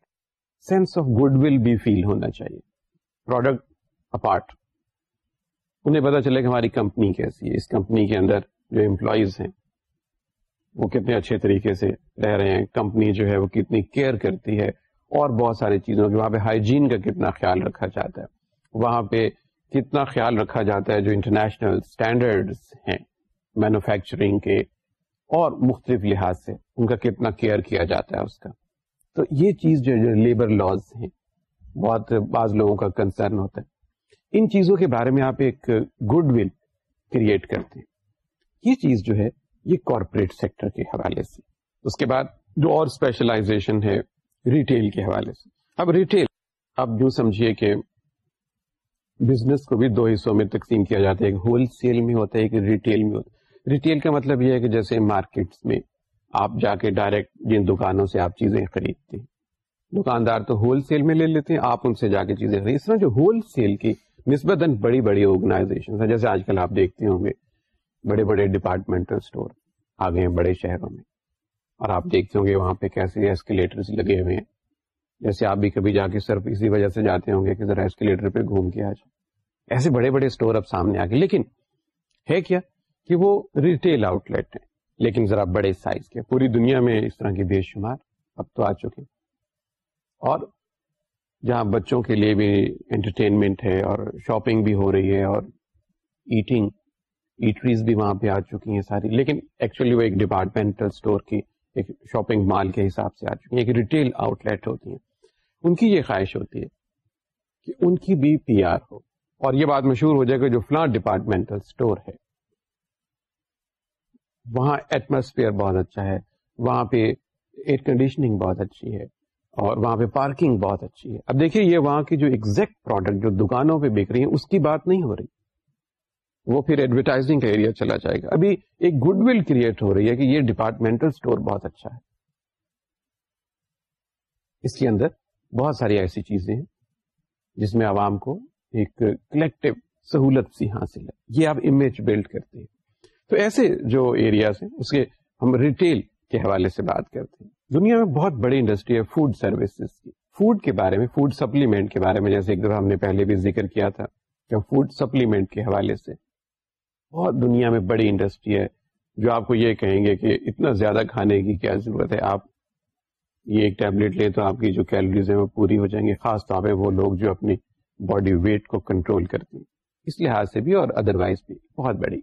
Speaker 1: سینس آف گڈ ول بھی فیل ہونا چاہیے پروڈکٹ اپارٹ انہیں پتا چلے کہ ہماری کمپنی کیسی ہے اس کمپنی کے اندر جو امپلائیز ہیں وہ کتنے اچھے طریقے سے رہ رہے ہیں کمپنی جو ہے وہ کتنی کیئر کرتی ہے اور بہت ساری چیزوں کی وہاں پہ ہائیجین کا کتنا خیال رکھا جاتا ہے وہاں پہ کتنا خیال رکھا جاتا ہے جو انٹرنیشنل اسٹینڈرڈ ہیں مینوفیکچرنگ کے اور مختلف لحاظ سے ان کا کتنا کیئر کیا جاتا ہے اس کا تو یہ چیز جو لیبر لاز ہیں بہت بعض لوگوں کا کنسرن ہوتا ہے ان چیزوں کے بارے میں آپ ایک گڈ ول کریٹ کرتے ہیں یہ چیز جو ہے یہ کارپوریٹ سیکٹر کے حوالے سے اس کے بعد جو اور اسپیشلائزیشن ہے ریٹیل کے حوالے سے اب ریٹیل آپ جو سمجھیے کہ بزنس کو بھی دو حصوں میں تقسیم کیا جاتا ہے ایک ہول سیل میں ہوتا ہے ایک ریٹیل میں ہوتا ہے ریٹیل کا مطلب یہ ہے کہ جیسے مارکیٹ میں آپ جا کے ڈائریکٹ جن دکانوں سے آپ چیزیں خریدتے ہیں دکاندار تو ہول سیل میں لے لیتے ہیں آپ ان سے جا کے چیزیں خرید اس طرح جو ہول سیل کی نسبت بڑی بڑی آرگنائزیشن جیسے آج کل آپ دیکھتے ہوں گے بڑے بڑے ڈپارٹمنٹل اسٹور آ گئے بڑے شہروں میں اور آپ دیکھتے ہوں گے وہاں پہ کیسے ایسکیلیٹر لگے ہوئے ہیں جیسے آپ بھی کبھی جا کے صرف اسی وجہ سے جاتے ہوں گے کہ ذرا ایسکیلیٹر پہ گھوم کے آ جائے ایسے بڑے بڑے اسٹور اب سامنے آ گئے لیکن ہے کیا کہ وہ ریٹیل آؤٹ لیٹ ہے لیکن ذرا بڑے سائز کے پوری دنیا میں اس طرح کے بے شمار اب تو آ چکے اور جہاں بچوں کے لیے بھی انٹرٹینمنٹ ہے اور شاپنگ بھی ہو رہی ہے اور ایٹنگ ایٹریز بھی وہاں پہ آ چکی ہیں ساری لیکن ایکچولی وہ ایک ڈپارٹمنٹل اسٹور کی ایک شاپنگ مال کے حساب سے آ چکی ہیں ان کی یہ خواہش ہوتی ہے کہ ان کی بھی پی آر ہو اور یہ بات مشہور ہو جائے گا جو فلاں ڈپارٹمنٹل اسٹور ہے وہاں ایٹماسفیئر بہت اچھا ہے وہاں پہ ایئر کنڈیشننگ بہت اچھی ہے اور وہاں پہ پارکنگ بہت اچھی ہے اب دیکھیے یہ وہاں کی جو ایکزیکٹ پروڈکٹ جو دکانوں پہ بک رہی ہیں اس کی بات نہیں ہو رہی وہ پھر ایڈورٹائزنگ کا ایریا چلا جائے گا ابھی ایک گڈ ول کریٹ ہو رہی ہے کہ یہ ڈپارٹمنٹل اسٹور بہت اچھا ہے اس کے اندر بہت ساری ایسی چیزیں ہیں جس میں عوام کو ایک کلیکٹو سہولت سی حاصل ہے یہ آپ امیج بلڈ کرتے ہیں تو ایسے جو ایریاز ہیں اس کے ہم ریٹیل کے حوالے سے بات کرتے ہیں دنیا میں بہت بڑی انڈسٹری ہے فوڈ سروسز کی فوڈ کے بارے میں فوڈ سپلیمنٹ کے بارے میں جیسے ایک دفعہ ہم نے پہلے بھی ذکر کیا تھا کہ فوڈ سپلیمنٹ کے حوالے سے بہت دنیا میں بڑی انڈسٹری ہے جو آپ کو یہ کہیں گے کہ اتنا زیادہ کھانے کی کیا ضرورت ہے آپ یہ ایک ٹیبلٹ لیں تو آپ کی جو کیلریز ہیں وہ پوری ہو جائیں گے خاص طور پہ وہ لوگ جو اپنی باڈی ویٹ کو کنٹرول کرتے ہیں اس لحاظ سے بھی اور ادر وائز بھی بہت بڑی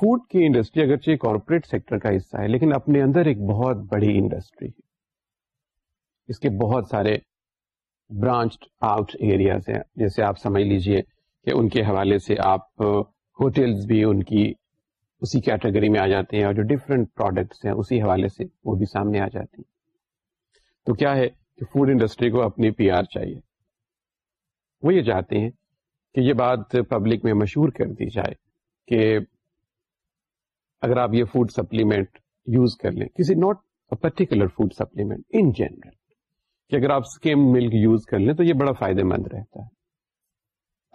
Speaker 1: فوڈ کی انڈسٹری اگرچہ کارپوریٹ سیکٹر کا حصہ ہے لیکن اپنے اندر ایک بہت بڑی انڈسٹری ہے اس کے بہت سارے برانچ آؤٹ ایریاز ہیں جیسے آپ سمجھ لیجئے کہ ان کے حوالے سے آپ ہوٹلس بھی ان کی اسی کیٹیگری میں آ جاتے ہیں اور جو ڈفرینٹ پروڈکٹس ہیں اسی حوالے سے وہ بھی سامنے آ جاتی ہیں تو کیا ہے کہ فوڈ انڈسٹری کو اپنی پی آر چاہیے وہ یہ چاہتے ہیں کہ یہ بات پبلک میں مشہور کر دی جائے کہ اگر آپ یہ فوڈ سپلیمنٹ یوز کر لیں کسی not particular food supplement in general کہ اگر آپ اسکیم ملک یوز کر لیں تو یہ بڑا فائدہ مند رہتا ہے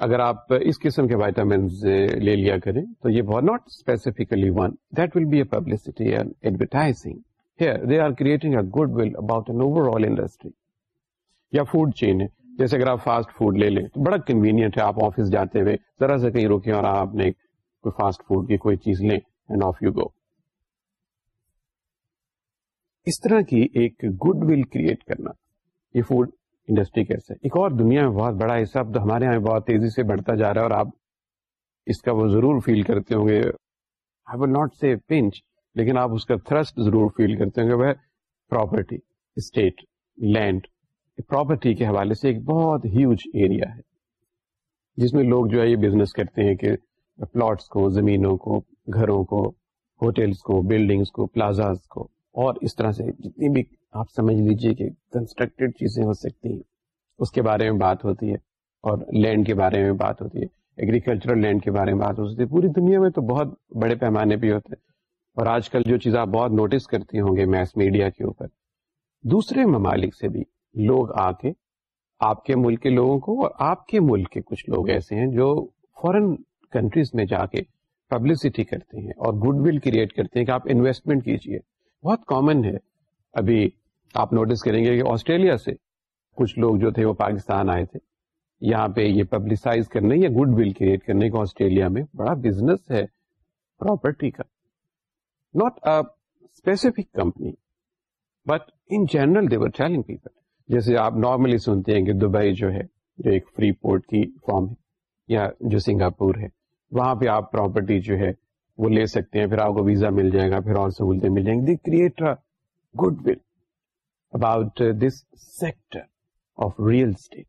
Speaker 1: اگر آپ اس قسم کے وائٹامنز لے لیا کریں تو یہ بہت not specifically one that will be a publicity advertising they are creating a goodwill about an overall industry یا فوڈ چین ہے جیسے اگر آپ فاسٹ فوڈ لے لیں تو بڑا کنوینئنٹ ہے آپ آفس جاتے ہوئے ذرا سے کہیں رکیں اور آپ نے کوئی فاسٹ فوڈ کی کوئی چیز لیں اینڈ آف یو گو اس طرح کی ایک گڈ ول کریٹ کرنا یہ فوڈ انڈسٹری کیسے ایک اور دنیا میں بہت بڑا حصہ اب تو ہمارے یہاں بہت تیزی سے بڑھتا جا رہا ہے اور آپ اس کا وہ ضرور فیل کرتے ہوں گے آئی ول ناٹ پنچ لیکن آپ اس کا تھرسٹ ضرور فیل کرتے ہوں گے وہ پراپرٹی اسٹیٹ لینڈ پراپرٹی کے حوالے سے ایک بہت ہیوج ایریا ہے جس میں لوگ جو ہے یہ بزنس کرتے ہیں کہ پلاٹس کو زمینوں کو گھروں کو ہوٹلس کو بلڈنگس کو پلازاز کو اور اس طرح سے جتنی بھی آپ سمجھ لیجیے کہ کنسٹرکٹیڈ چیزیں ہو سکتی ہیں اس کے بارے میں بات ہوتی ہے اور لینڈ کے بارے میں بات ہوتی ہے ایگریکلچرل لینڈ کے بارے میں بات ہو سکتی ہے پوری دنیا میں تو بہت بڑے پیمانے بھی ہوتے ہیں اور آج کل جو چیزیں آپ بہت نوٹس کرتی ہوں گے میس میڈیا کے اوپر دوسرے ممالک سے بھی لوگ آ کے آپ کے ملک کے لوگوں کو اور آپ کے ملک کے کچھ لوگ ایسے ہیں جو فورن کنٹریز میں جا کے پبلسٹی کرتے ہیں اور گڈ ول کریٹ کرتے ہیں کہ آپ انویسٹمنٹ کیجیے بہت کامن ہے ابھی آپ نوٹس کریں گے کہ آسٹریلیا سے کچھ لوگ جو تھے وہ پاکستان آئے تھے یہاں پہ یہ پبلسائز کرنے یا گڈ ول کریٹ کرنے کا آسٹریلیا میں بڑا بزنس ہے پراپرٹی کا not specific company but in general they're challenge people جیسے آپ نارملی سنتے ہیں کہ دبئی جو ہے جو ایک فری پورٹ کی فارم ہے یا جو سنگاپور ہے وہاں پہ آپ پراپرٹی جو ہے وہ لے سکتے ہیں پھر آپ کو ویزا مل جائے گا پھر اور سہولتیں مل جائیں گی they create goodwill about this sector of real estate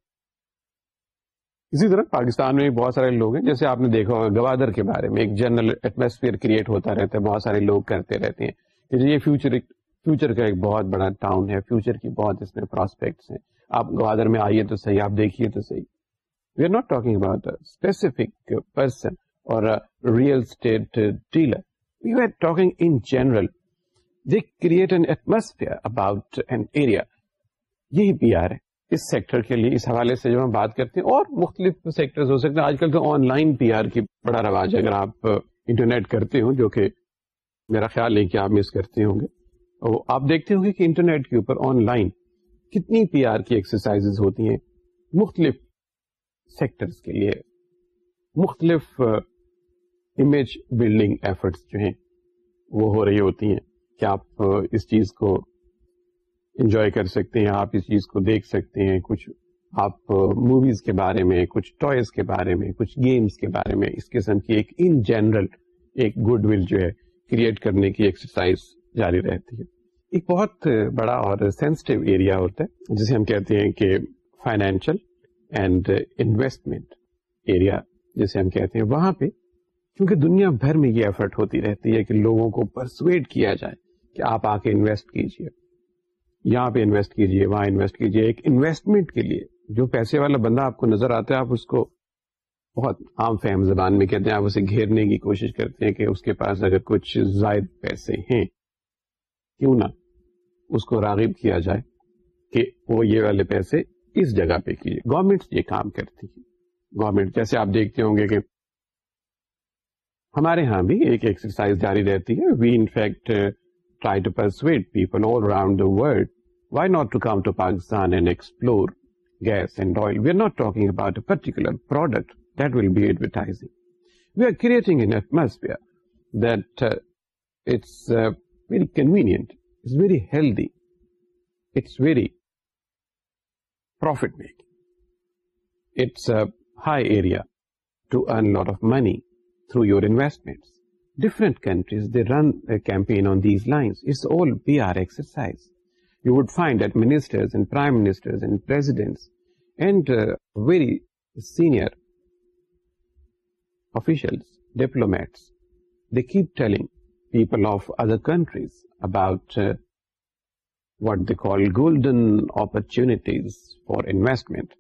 Speaker 1: اسی طرح پاکستان میں بہت سارے لوگ ہیں جیسے آپ نے دیکھا ہوگا گوادر کے بارے میں ایک جنرل ایٹموسفیئر کریٹ ہوتا رہتا ہے بہت سارے لوگ کرتے رہتے ہیں جی، یہ فیوچر ایک فیوچر کا ایک بہت بڑا ٹاؤن ہے فیوچر کی بہت اس میں پراسپیکٹس ہیں آپ گوادر میں آئیے تو صحیح آپ دیکھیے تو صحیح we are not talking about specific person اور real estate dealer we are talking in general they create an atmosphere about an area یہی پی آر ہے اس سیکٹر کے لیے اس حوالے سے جو ہم بات کرتے ہیں اور مختلف سیکٹر ہو سکتے ہیں آج کل تو آن لائن پی آر کی بڑا رواج ہے اگر آپ انٹرنیٹ کرتے ہوں جو کہ میرا خیال ہے کہ آپ مس کرتے ہوں گے آپ دیکھتے ہوں گے کہ انٹرنیٹ کے اوپر آن لائن کتنی پی آر کی ایکسرسائز ہوتی ہیں مختلف سیکٹرز کے لیے مختلف امیج بلڈنگ ایفرٹس جو ہیں وہ ہو رہی ہوتی ہیں کہ آپ اس چیز کو انجوائے کر سکتے ہیں آپ اس چیز کو دیکھ سکتے ہیں کچھ آپ موویز کے بارے میں کچھ ٹوائز کے بارے میں کچھ گیمز کے بارے میں اس قسم کی ایک ان جنرل ایک گڈ ول جو ہے کریٹ کرنے کی ایکسرسائز جاری رہتی ہے ایک بہت بڑا اور سینسٹیو ایریا ہوتا ہے جسے ہم کہتے ہیں کہ فائنینشل اینڈ انویسٹمنٹ ایریا جسے ہم کہتے ہیں وہاں پہ کیونکہ دنیا بھر میں یہ ایفرٹ ہوتی رہتی ہے کہ لوگوں کو پرسویٹ کیا جائے کہ آپ آ کے انویسٹ کیجیے یہاں پہ انویسٹ کیجیے وہاں انویسٹ کیجیے انویسٹمنٹ کے لیے جو پیسے والا بندہ آپ کو نظر آتا ہے آپ اس کو بہت عام فہم زبان میں کہتے ہیں آپ اسے گھیرنے کی کوشش کرتے ہیں کہ اس کے پاس اگر کچھ زائد پیسے ہیں کیوں نہ اس کو راغب کیا جائے کہ وہ یہ والے پیسے اس جگہ پہ کیجیے گورنمنٹ یہ کام کرتی ہے گورنمنٹ جیسے آپ دیکھتے ہوں گے کہ ہمارے ہاں بھی ایک ایکسرسائز جاری رہتی ہے we try to persuade people all around the world, why not to come to Pakistan and explore gas and oil. We are not talking about a particular product that will be advertising. We are creating an atmosphere that uh, it's uh, very convenient, it's very healthy, it's very profit-making. It's a high area to earn a lot of money through your investments. Different countries they رنپینس we آرسائز you would find and very senior official diplomats they keep telling people of other countries about what they call golden opportunities for investment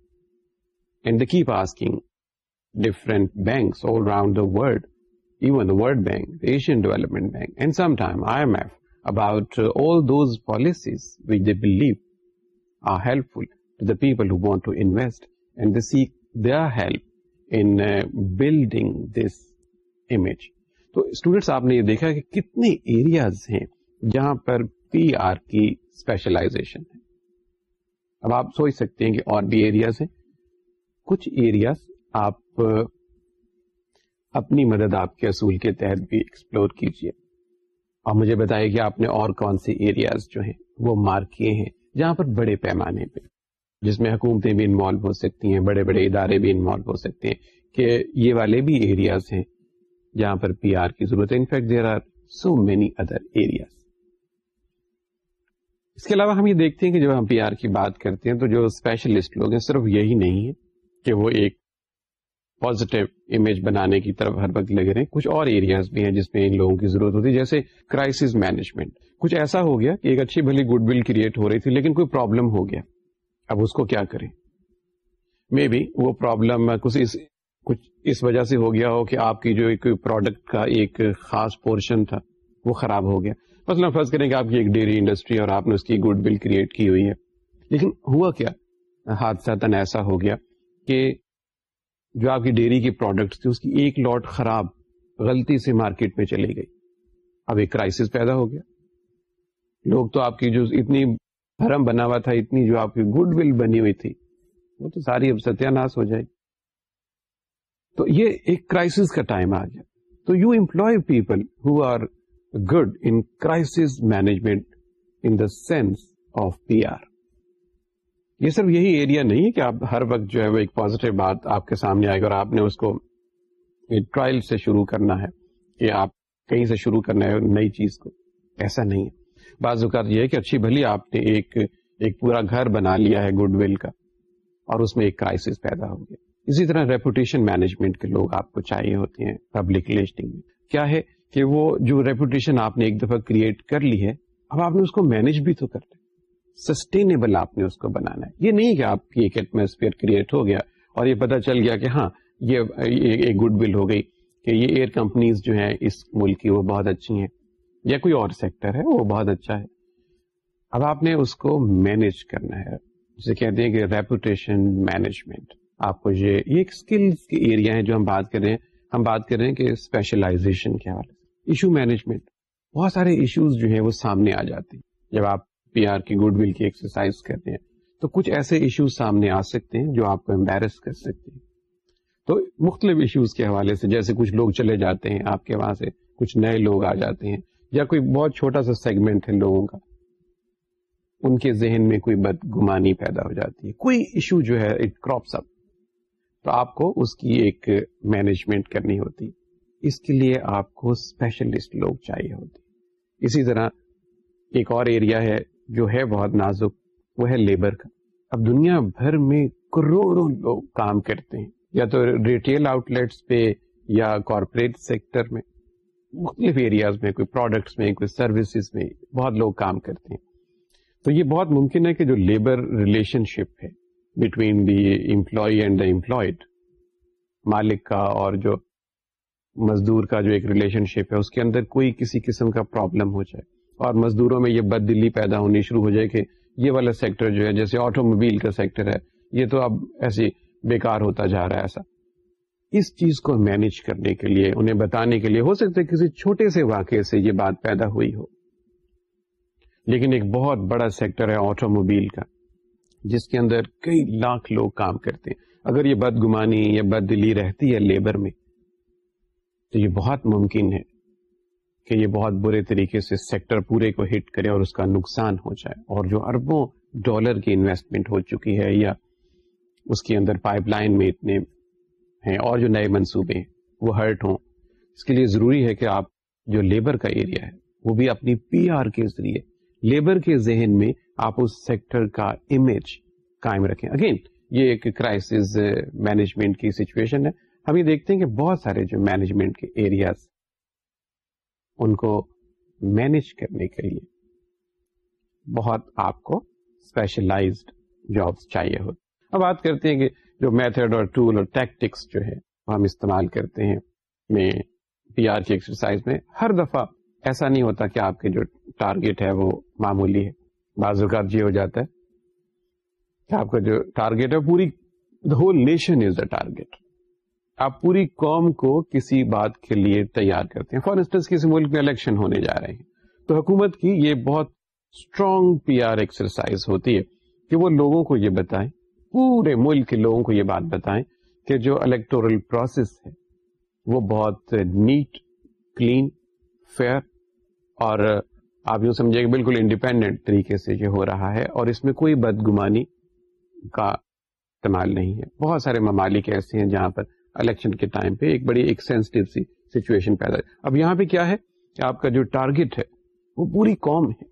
Speaker 1: and they keep asking different banks the world development bank policies help فلپلسٹ help in building this image تو student آپ نے یہ دیکھا کہ کتنے areas ہیں جہاں پر پی R کی اسپیشلائزیشن اب آپ سوچ سکتے ہیں کہ اور بھی ایریاز ہیں کچھ ایریاز آپ اپنی مدد آپ کے اصول کے تحت بھی ایکسپلور کیجیے اور مجھے بتائیے کہ آپ نے اور کون سے ایریاز جو ہیں وہ مارک کیے ہیں جہاں پر بڑے پیمانے پہ جس میں حکومتیں بھی انوالو ہو سکتی ہیں بڑے بڑے ادارے بھی انوالو ہو سکتے ہیں کہ یہ والے بھی ایریاز ہیں جہاں پر پی آر کی ضرورت ہے in fact there are so many other areas اس کے علاوہ ہم یہ دیکھتے ہیں کہ جب ہم پی آر کی بات کرتے ہیں تو جو اسپیشلسٹ لوگ ہیں صرف یہی نہیں ہے کہ وہ ایک امیج بنانے کی طرف ہر وقت لگے رہے ہیں کچھ اور ایریاز بھی ہیں جس میں ان لوگوں کی ضرورت ہوتی ہے جیسے کرائسس مینجمنٹ کچھ ایسا ہو گیا کہ ایک اچھی بھلی گڈ ول کریٹ ہو ہو رہی تھی لیکن کوئی پرابلم گیا اب اس کو کیا کریں مے بی وہ پرابلم کچھ اس کچھ اس وجہ سے ہو گیا ہو کہ آپ کی جو ایک پروڈکٹ کا ایک خاص پورشن تھا وہ خراب ہو گیا مثلاً فرض کریں کہ آپ کی ایک ڈیری انڈسٹری اور آپ نے اس کی گڈ ول کریٹ کی ہوئی ہے لیکن ہوا کیا حادثہ تن ایسا ہو گیا کہ جو آپ کی ڈیری کے پروڈکٹس تھے اس کی ایک لاٹ خراب غلطی سے مارکیٹ میں چلی گئی اب ایک کرائسس پیدا ہو گیا لوگ تو آپ کی جو اتنی بھرم بنا ہوا تھا اتنی جو آپ کی گڈ ول بنی ہوئی تھی وہ تو ساری اب ستیہ ناش ہو جائے گی تو یہ ایک کرائسس کا ٹائم آ گیا تو you employ people who are good in crisis management in the sense of P R یہ صرف یہی ایریا نہیں ہے کہ آپ ہر وقت جو ہے وہ ایک پازیٹیو بات آپ کے سامنے آئے گی اور آپ نے اس کو ٹرائل سے شروع کرنا ہے آپ کہیں سے شروع کرنا ہے نئی چیز کو ایسا نہیں ہے بعض اوقات یہ ہے کہ اچھی بھلی آپ نے ایک ایک پورا گھر بنا لیا ہے گڈ ول کا اور اس میں ایک کرائسس پیدا ہو گیا اسی طرح ریپوٹیشن مینجمنٹ کے لوگ آپ کو چاہیے ہوتے ہیں پبلک لسٹنگ میں کیا ہے کہ وہ جو ریپوٹیشن آپ نے ایک دفعہ کریٹ کر لی ہے اب آپ نے اس کو مینج بھی تو کرتے لیا سسٹینیبل آپ نے اس کو بنانا ہے یہ نہیں کہ آپ کی ایک ایٹموسفیئر کریٹ ہو گیا اور یہ پتا چل گیا کہ ہاں یہ ایک گڈ ول ہو گئی کہ یہ ایئر کمپنیز جو ہیں اس ملک کی وہ بہت اچھی ہیں یا کوئی اور سیکٹر ہے وہ بہت اچھا ہے اب آپ نے اس کو مینج کرنا ہے جسے کہتے ہیں کہ ریپوٹیشن مینجمنٹ آپ کو یہ ایک اسکل ایریا ہے جو ہم بات کر رہے ہیں ہم بات کر رہے ہیں کہ اسپیشلائزیشن کے حوالے ایشو مینجمنٹ بہت سارے ایشوز جو ہیں وہ سامنے آ جاتے ہیں جب آپ پی آر کی گڈ ول کی ایکسرسائز کرتے ہیں تو کچھ ایسے ایشوز سامنے آ سکتے ہیں جو آپ کو امبیرس کر سکتے ہیں تو مختلف ایشوز کے حوالے سے جیسے کچھ لوگ چلے جاتے ہیں آپ کے وہاں سے کچھ نئے لوگ آ جاتے ہیں یا کوئی بہت چھوٹا سا سیگمنٹ ہے لوگوں کا ان کے ذہن میں کوئی بدگمانی پیدا ہو جاتی ہے کوئی ایشو جو ہے اٹ کراپس اپ تو آپ کو اس کی ایک مینجمنٹ کرنی ہوتی اس کے لیے آپ کو اسپیشلسٹ لوگ چاہیے ہوتی اسی طرح ایک اور ایریا ہے جو ہے بہت نازک وہ ہے لیبر کا اب دنیا بھر میں کروڑوں لوگ کام کرتے ہیں یا تو ریٹیل آؤٹ لیٹس پہ یا کارپوریٹ سیکٹر میں مختلف ایریاز میں کوئی پروڈکٹس میں کوئی سروسز میں بہت لوگ کام کرتے ہیں تو یہ بہت ممکن ہے کہ جو لیبر ریلیشن شپ ہے between the employee and the employed مالک کا اور جو مزدور کا جو ایک ریلیشن شپ ہے اس کے اندر کوئی کسی قسم کا پرابلم ہو جائے اور مزدوروں میں یہ بد دلی پیدا ہونی شروع ہو جائے کہ یہ والا سیکٹر جو ہے جیسے آٹو موبائل کا سیکٹر ہے یہ تو اب ایسی بیکار ہوتا جا رہا ہے ایسا اس چیز کو مینج کرنے کے لیے انہیں بتانے کے لیے ہو سکتا ہے کسی چھوٹے سے واقعے سے یہ بات پیدا ہوئی ہو لیکن ایک بہت بڑا سیکٹر ہے آٹو موبائل کا جس کے اندر کئی لاکھ لوگ کام کرتے ہیں اگر یہ بد گمانی یا بد دلی رہتی ہے لیبر میں تو یہ بہت ممکن ہے کہ یہ بہت برے طریقے سے سیکٹر پورے کو ہٹ کرے اور اس کا نقصان ہو جائے اور جو اربوں ڈالر کی انویسٹمنٹ ہو چکی ہے یا اس کے اندر پائپ لائن میں اتنے ہیں اور جو نئے منصوبے وہ ہرٹ ہوں اس کے لیے ضروری ہے کہ آپ جو لیبر کا ایریا ہے وہ بھی اپنی پی آر کے ذریعے لیبر کے ذہن میں آپ اس سیکٹر کا امیج قائم رکھیں اگین یہ ایک کرائسز مینجمنٹ eh, کی سچویشن ہے ہم یہ دیکھتے ہیں کہ بہت سارے جو مینجمنٹ کے ایریاز ان کو مینج کرنے کے لیے بہت آپ کو اسپیشلائزڈ جابس چاہیے ہوتے کرتے ہیں کہ جو میتھڈ اور ٹول اور ٹیکٹکس جو ہے ہم استعمال کرتے ہیں میں میں پی آر کی ایکسرسائز ہر دفعہ ایسا نہیں ہوتا کہ آپ کے جو ٹارگیٹ ہے وہ معمولی ہے بعض اوقات یہ ہو جاتا ہے کہ آپ کا جو ٹارگیٹ ہے پوری the whole nation is the target آپ پوری قوم کو کسی بات کے لیے تیار کرتے ہیں فار انسٹنس کسی ملک میں الیکشن ہونے جا رہے ہیں تو حکومت کی یہ بہت اسٹرانگ پی آر ایکسرسائز ہوتی ہے کہ وہ لوگوں کو یہ بتائیں پورے ملک کے لوگوں کو یہ بات بتائیں کہ جو الیکٹورل پروسیس ہے وہ بہت نیٹ کلین فیئر اور آپ یوں سمجھیں کہ بالکل انڈیپینڈنٹ طریقے سے یہ ہو رہا ہے اور اس میں کوئی بدگمانی کا استعمال نہیں ہے بہت سارے ممالک ایسے ہیں جہاں پر الیکشن کے ٹائم پہ ایک بڑی ایک سینسٹیو سی سچویشن پیدا اب یہاں پہ کیا ہے آپ کا جو ٹارگیٹ ہے وہ پوری قوم ہے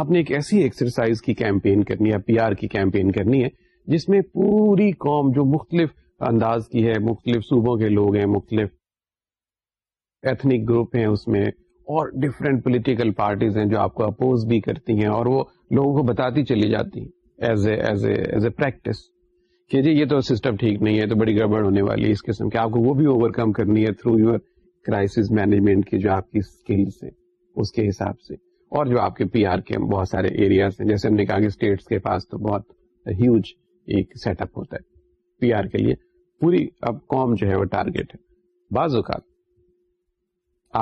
Speaker 1: آپ نے ایک ایسی ایکسرسائز کی کیمپین کرنی ہے پی آر کی کیمپین کرنی ہے جس میں پوری قوم جو مختلف انداز کی ہے مختلف صوبوں کے لوگ ہیں مختلف ایتھنک گروپ ہیں اس میں اور ڈفرینٹ پولیٹیکل پارٹیز ہیں جو آپ کو اپوز بھی کرتی ہیں اور وہ لوگوں کو بتاتی چلی جاتی ہیں as as as a a a practice کہ جی یہ تو سسٹم ٹھیک نہیں ہے تو بڑی گڑبڑ ہونے والی ہے اس قسم کی آپ کو وہ بھی اوور کم کرنی ہے تھرو یور کرائسس مینجمنٹ کی جو آپ کی اسکلس ہیں اس کے حساب سے اور جو آپ کے پی آر کے بہت سارے ایریاز ہیں جیسے ہم نے کہا کہ اسٹیٹس کے پاس تو بہت ہیوج ایک سیٹ اپ ہوتا ہے پی آر کے لیے پوری اب قوم جو ہے وہ ٹارگیٹ ہے بعض اوقات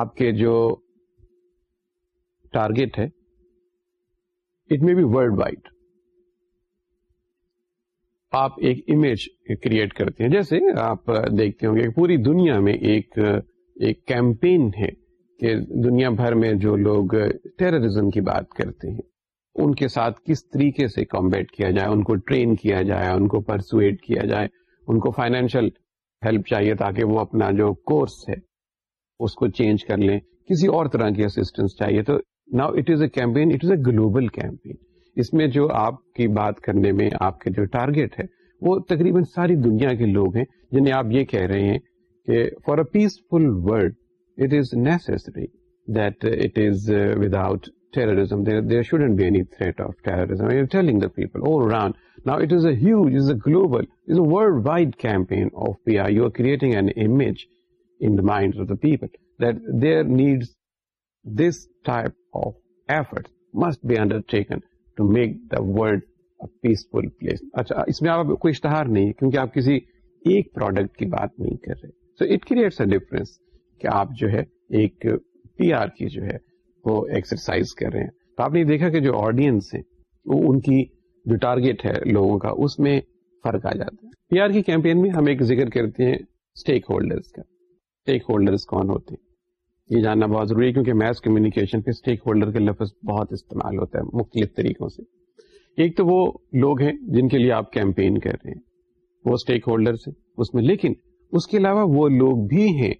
Speaker 1: آپ کے جو ٹارگیٹ ہے it may be worldwide آپ ایک امیج کریٹ کرتے ہیں جیسے آپ دیکھتے ہوں گے کہ پوری دنیا میں ایک ایک کیمپین ہے کہ دنیا بھر میں جو لوگ ٹیررزم کی بات کرتے ہیں ان کے ساتھ کس طریقے سے کمبیٹ کیا جائے ان کو ٹرین کیا جائے ان کو پرسویٹ کیا جائے ان کو فائنینشل ہیلپ چاہیے تاکہ وہ اپنا جو کورس ہے اس کو چینج کر لیں کسی اور طرح کی اسسٹینس چاہیے تو now it is a campaign it is a global campaign اس میں جو آپ کی بات کرنے میں آپ کے جو ٹارگیٹ ہے وہ تقریباً ساری دنیا کے لوگ ہیں جنہیں آپ یہ کہہ رہے ہیں کہ for a peaceful world it is necessary that it is without terrorism. There, there shouldn't be any threat of terrorism. You're telling the people all around. Now it is a huge, it is a global, it is a worldwide campaign of PI. You are creating an image in the minds of the people that there needs this type of effort must be undertaken to make the world peaceful place اچھا اس میں آپ کو اشتہار نہیں ہے کیونکہ آپ کسی ایک پروڈکٹ کی بات نہیں کر رہے سو اٹ کریٹس اے کہ آپ جو ہے ایک پی آر کی جو ہے وہ ایکسرسائز کر رہے ہیں تو آپ نے دیکھا کہ جو آڈینس ہیں وہ ان کی جو ٹارگیٹ ہے لوگوں کا اس میں فرق آ جاتا ہے پی آر کی کیمپین میں ہم ایک ذکر کرتے ہیں اسٹیک ہولڈرس کا اسٹیک ہولڈرس کون ہوتے ہیں یہ جی جاننا بہت ضروری ہے کیونکہ میس کمیونیکیشن پہ اسٹیک ہولڈر کے لفظ بہت استعمال ہوتا ہے مختلف طریقوں سے ایک تو وہ لوگ ہیں جن کے لیے آپ کیمپین کر رہے ہیں وہ اسٹیک ہولڈر سے لیکن اس کے علاوہ وہ لوگ بھی ہیں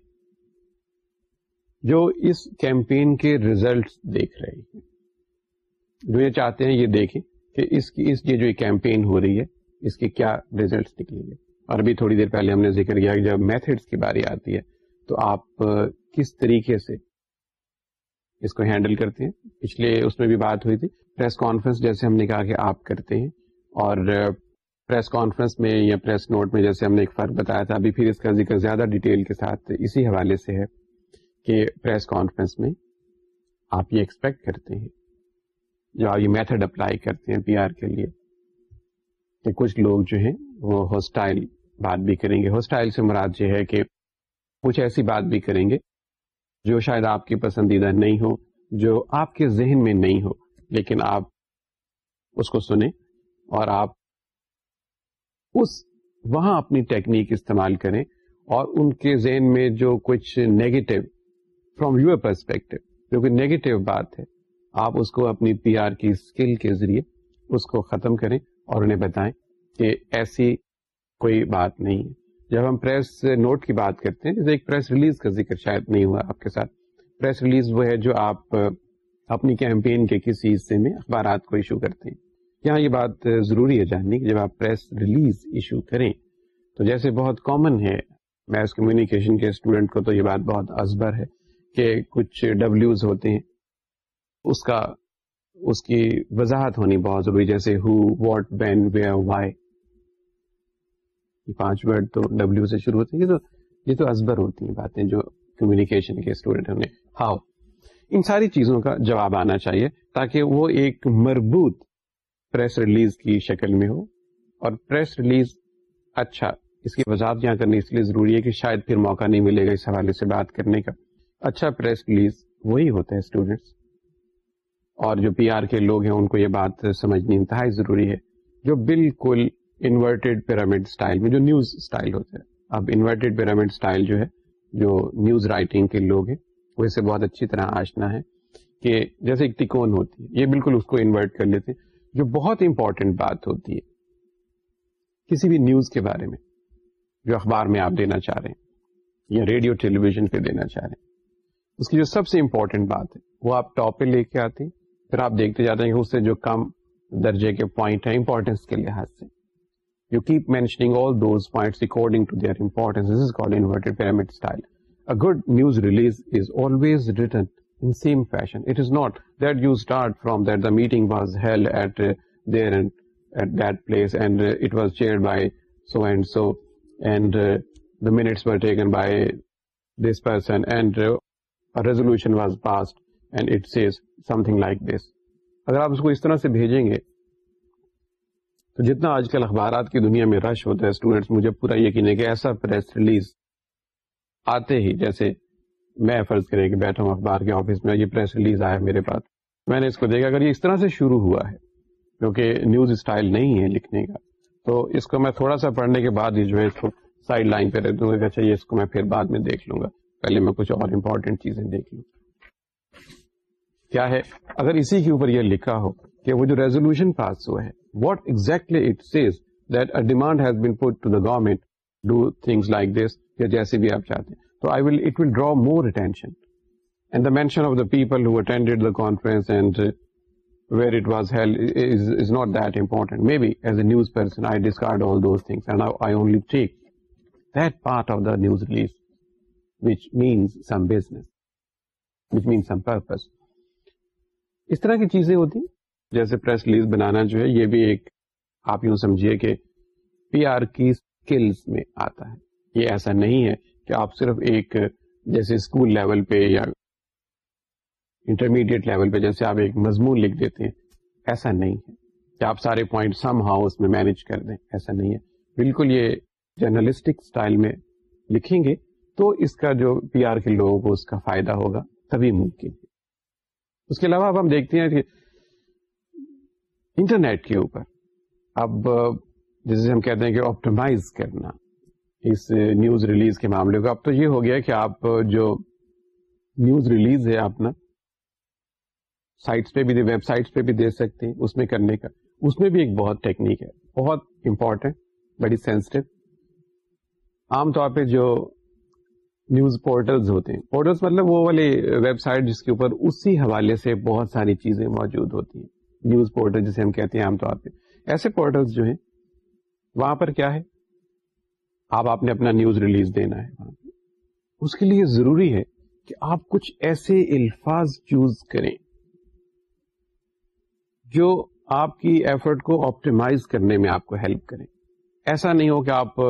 Speaker 1: جو اس کیمپین کے ریزلٹس دیکھ رہے ہیں جو یہ چاہتے ہیں یہ دیکھیں کہ اس کی اس جو کیمپین ہو رہی ہے اس کے کیا ریزلٹس نکلیں گے اور ابھی تھوڑی دیر پہلے ہم نے ذکر کیا کہ جب میتھڈس کی باری آتی ہے تو آپ کس طریقے سے اس کو ہینڈل کرتے ہیں پچھلے اس میں بھی بات ہوئی تھی پریس کانفرنس جیسے ہم نے کہا کہ آپ کرتے ہیں اور پریس کانفرنس میں یا پریس نوٹ میں جیسے ہم نے ایک فرق بتایا تھا ابھی پھر اس کا ذکر زیادہ ڈیٹیل کے ساتھ اسی حوالے سے ہے کہ پریس کانفرنس میں آپ یہ ایکسپیکٹ کرتے ہیں جو آپ یہ میتھڈ اپلائی کرتے ہیں پی آر کے لیے کچھ لوگ جو ہیں وہ ہاسٹائل بات بھی کریں گے ہاسٹائل سے مراد یہ ہے کہ کچھ ایسی بات بھی کریں گے جو شاید آپ کی پسندیدہ نہیں ہو جو آپ کے ذہن میں نہیں ہو لیکن آپ اس کو سنیں اور آپ اس وہاں اپنی ٹیکنیک استعمال کریں اور ان کے ذہن میں جو کچھ نیگیٹو فرام یور پرسپیکٹو جو کہ نیگیٹو بات ہے آپ اس کو اپنی پی آر کی اسکل کے ذریعے اس کو ختم کریں اور انہیں بتائیں کہ ایسی کوئی بات نہیں ہے جب ہم پریس نوٹ کی بات کرتے ہیں جیسے ایک پریس پریس ریلیز ریلیز کا ذکر شاید نہیں ہوا آپ کے ساتھ وہ ہے جو آپ اپنی کیمپین کے کسی حصے میں اخبارات کو ایشو کرتے ہیں یہاں یہ بات ضروری ہے جاننے کی جب آپ پریس ریلیز ایشو کریں تو جیسے بہت کامن ہے میس کمیونیکیشن کے اسٹوڈنٹ کو تو یہ بات بہت ازبر ہے کہ کچھ ڈبلیوز ہوتے ہیں اس کا اس کی وضاحت ہونی بہت ضروری جیسے who what when where why پانچ ورڈ تو ڈبلو سے شروع ہوتے ہیں یہ تو یہ تو ازبر ہوتی ہیں باتیں جو کمیونیکیشن کے اسٹوڈنٹ ہم نے ہاؤ ان ساری چیزوں کا جواب آنا چاہیے تاکہ وہ ایک مربوط پریس ریلیز کی شکل میں ہو اور پریس ریلیز اچھا اس کی وضاحت یہاں کرنی اس لیے ضروری ہے کہ شاید پھر موقع نہیں ملے گا اس حوالے سے بات کرنے کا اچھا پریس ریلیز وہی ہوتا ہے اسٹوڈینٹس اور جو پی آر کے لوگ ہیں ان کو یہ بات سمجھنی انتہائی ضروری ہے جو بالکل انورٹیڈ پیرامڈ اسٹائل میں جو نیوز اسٹائل ہوتا ہے اب انورٹیڈ پیرامڈ اسٹائل جو ہے جو نیوز رائٹنگ کے لوگ ہیں وہ اسے بہت اچھی طرح آشنا ہے کہ جیسے ایک تکون ہوتی ہے یہ بالکل اس کو انورٹ کر لیتے ہیں جو بہت امپورٹینٹ بات ہوتی ہے کسی بھی نیوز کے بارے میں جو اخبار میں آپ دینا چاہ رہے ہیں یا ریڈیو ٹیلی ویژن پہ دینا چاہ رہے ہیں اس کی جو سب سے امپورٹینٹ بات ہے وہ آپ ٹاپ پہ لے کے آتے ہیں پھر آپ دیکھتے جاتے ہیں کہ اس سے جو کم درجے کے پوائنٹ ہیں امپورٹینس کے لحاظ سے اس طرح سے بھیجیں گے تو جتنا آج کل اخبارات کی دنیا میں رش ہوتا ہے اسٹوڈینٹس مجھے پورا یقین ہے کہ ایسا پریس ریلیز آتے ہی جیسے میں فرض کریں کہ بیٹھا ہوں اخبار کے آفس میں یہ پریس ریلیز آیا میرے پاس میں نے اس کو دیکھا اگر یہ اس طرح سے شروع ہوا ہے کیونکہ نیوز اسٹائل نہیں ہے لکھنے کا تو اس کو میں تھوڑا سا پڑھنے کے بعد ہی جو ہے سائڈ لائن پہ رہ دوں گا کہ اچھا یہ اس کو میں پھر بعد میں دیکھ لوں گا پہلے میں کچھ اور امپورٹینٹ چیزیں دیکھ لوں کیا ہے اگر اسی کے اوپر یہ لکھا ہو کہ وہ جو ریزولوشن پاس ہوا ہے with exiles been to government like this یا جیسے بھی آپ چاہتے ہیں تو be as a news of the news اس طرح کی چیزیں ہوتی ہیں جیسے پریس لیز بنانا جو ہے یہ بھی ایک آپ یوں سمجھیے کہ پی آر کی میں آتا ہے یہ ایسا نہیں ہے کہ آپ صرف ایک جیسے اسکول لیول پہ یا انٹرمیڈیٹ لیول پہ جیسے آپ ایک مضمون لکھ دیتے ہیں ایسا نہیں ہے کہ آپ سارے پوائنٹ سم میں مینج کر دیں ایسا نہیں ہے بالکل یہ جرنلسٹک اسٹائل میں لکھیں گے تو اس کا جو پی آر کے لوگوں کو اس کا فائدہ ہوگا تبھی ممکن ہے اس کے علاوہ اب ہم دیکھتے ہیں کہ انٹرنیٹ کے اوپر اب جیسے ہم کہتے ہیں کہ آپٹمائز کرنا اس نیوز ریلیز کے معاملے کو اب تو یہ ہو گیا کہ آپ جو نیوز ریلیز ہے اپنا سائٹس پہ بھی ویب سائٹس پہ بھی دے سکتے ہیں اس میں کرنے کا اس میں بھی ایک بہت ٹیکنیک ہے بہت امپورٹینٹ بڑی سینسٹو عام طور پہ جو نیوز پورٹلز ہوتے ہیں پورٹلز مطلب وہ والے ویب سائٹ جس کے اوپر اسی حوالے سے بہت ساری چیزیں موجود ہوتی ہیں نیوز پورٹل جسے ہم کہتے ہیں عام طور پہ ایسے پورٹل جو ہیں وہاں پر کیا ہے آپ آپ نے اپنا نیوز ریلیز دینا ہے اس کے لیے ضروری ہے کہ آپ کچھ ایسے الفاظ چوز کریں جو آپ کی ایفرٹ کو آپٹیمائز کرنے میں آپ کو ہیلپ کریں ایسا نہیں ہو کہ آپ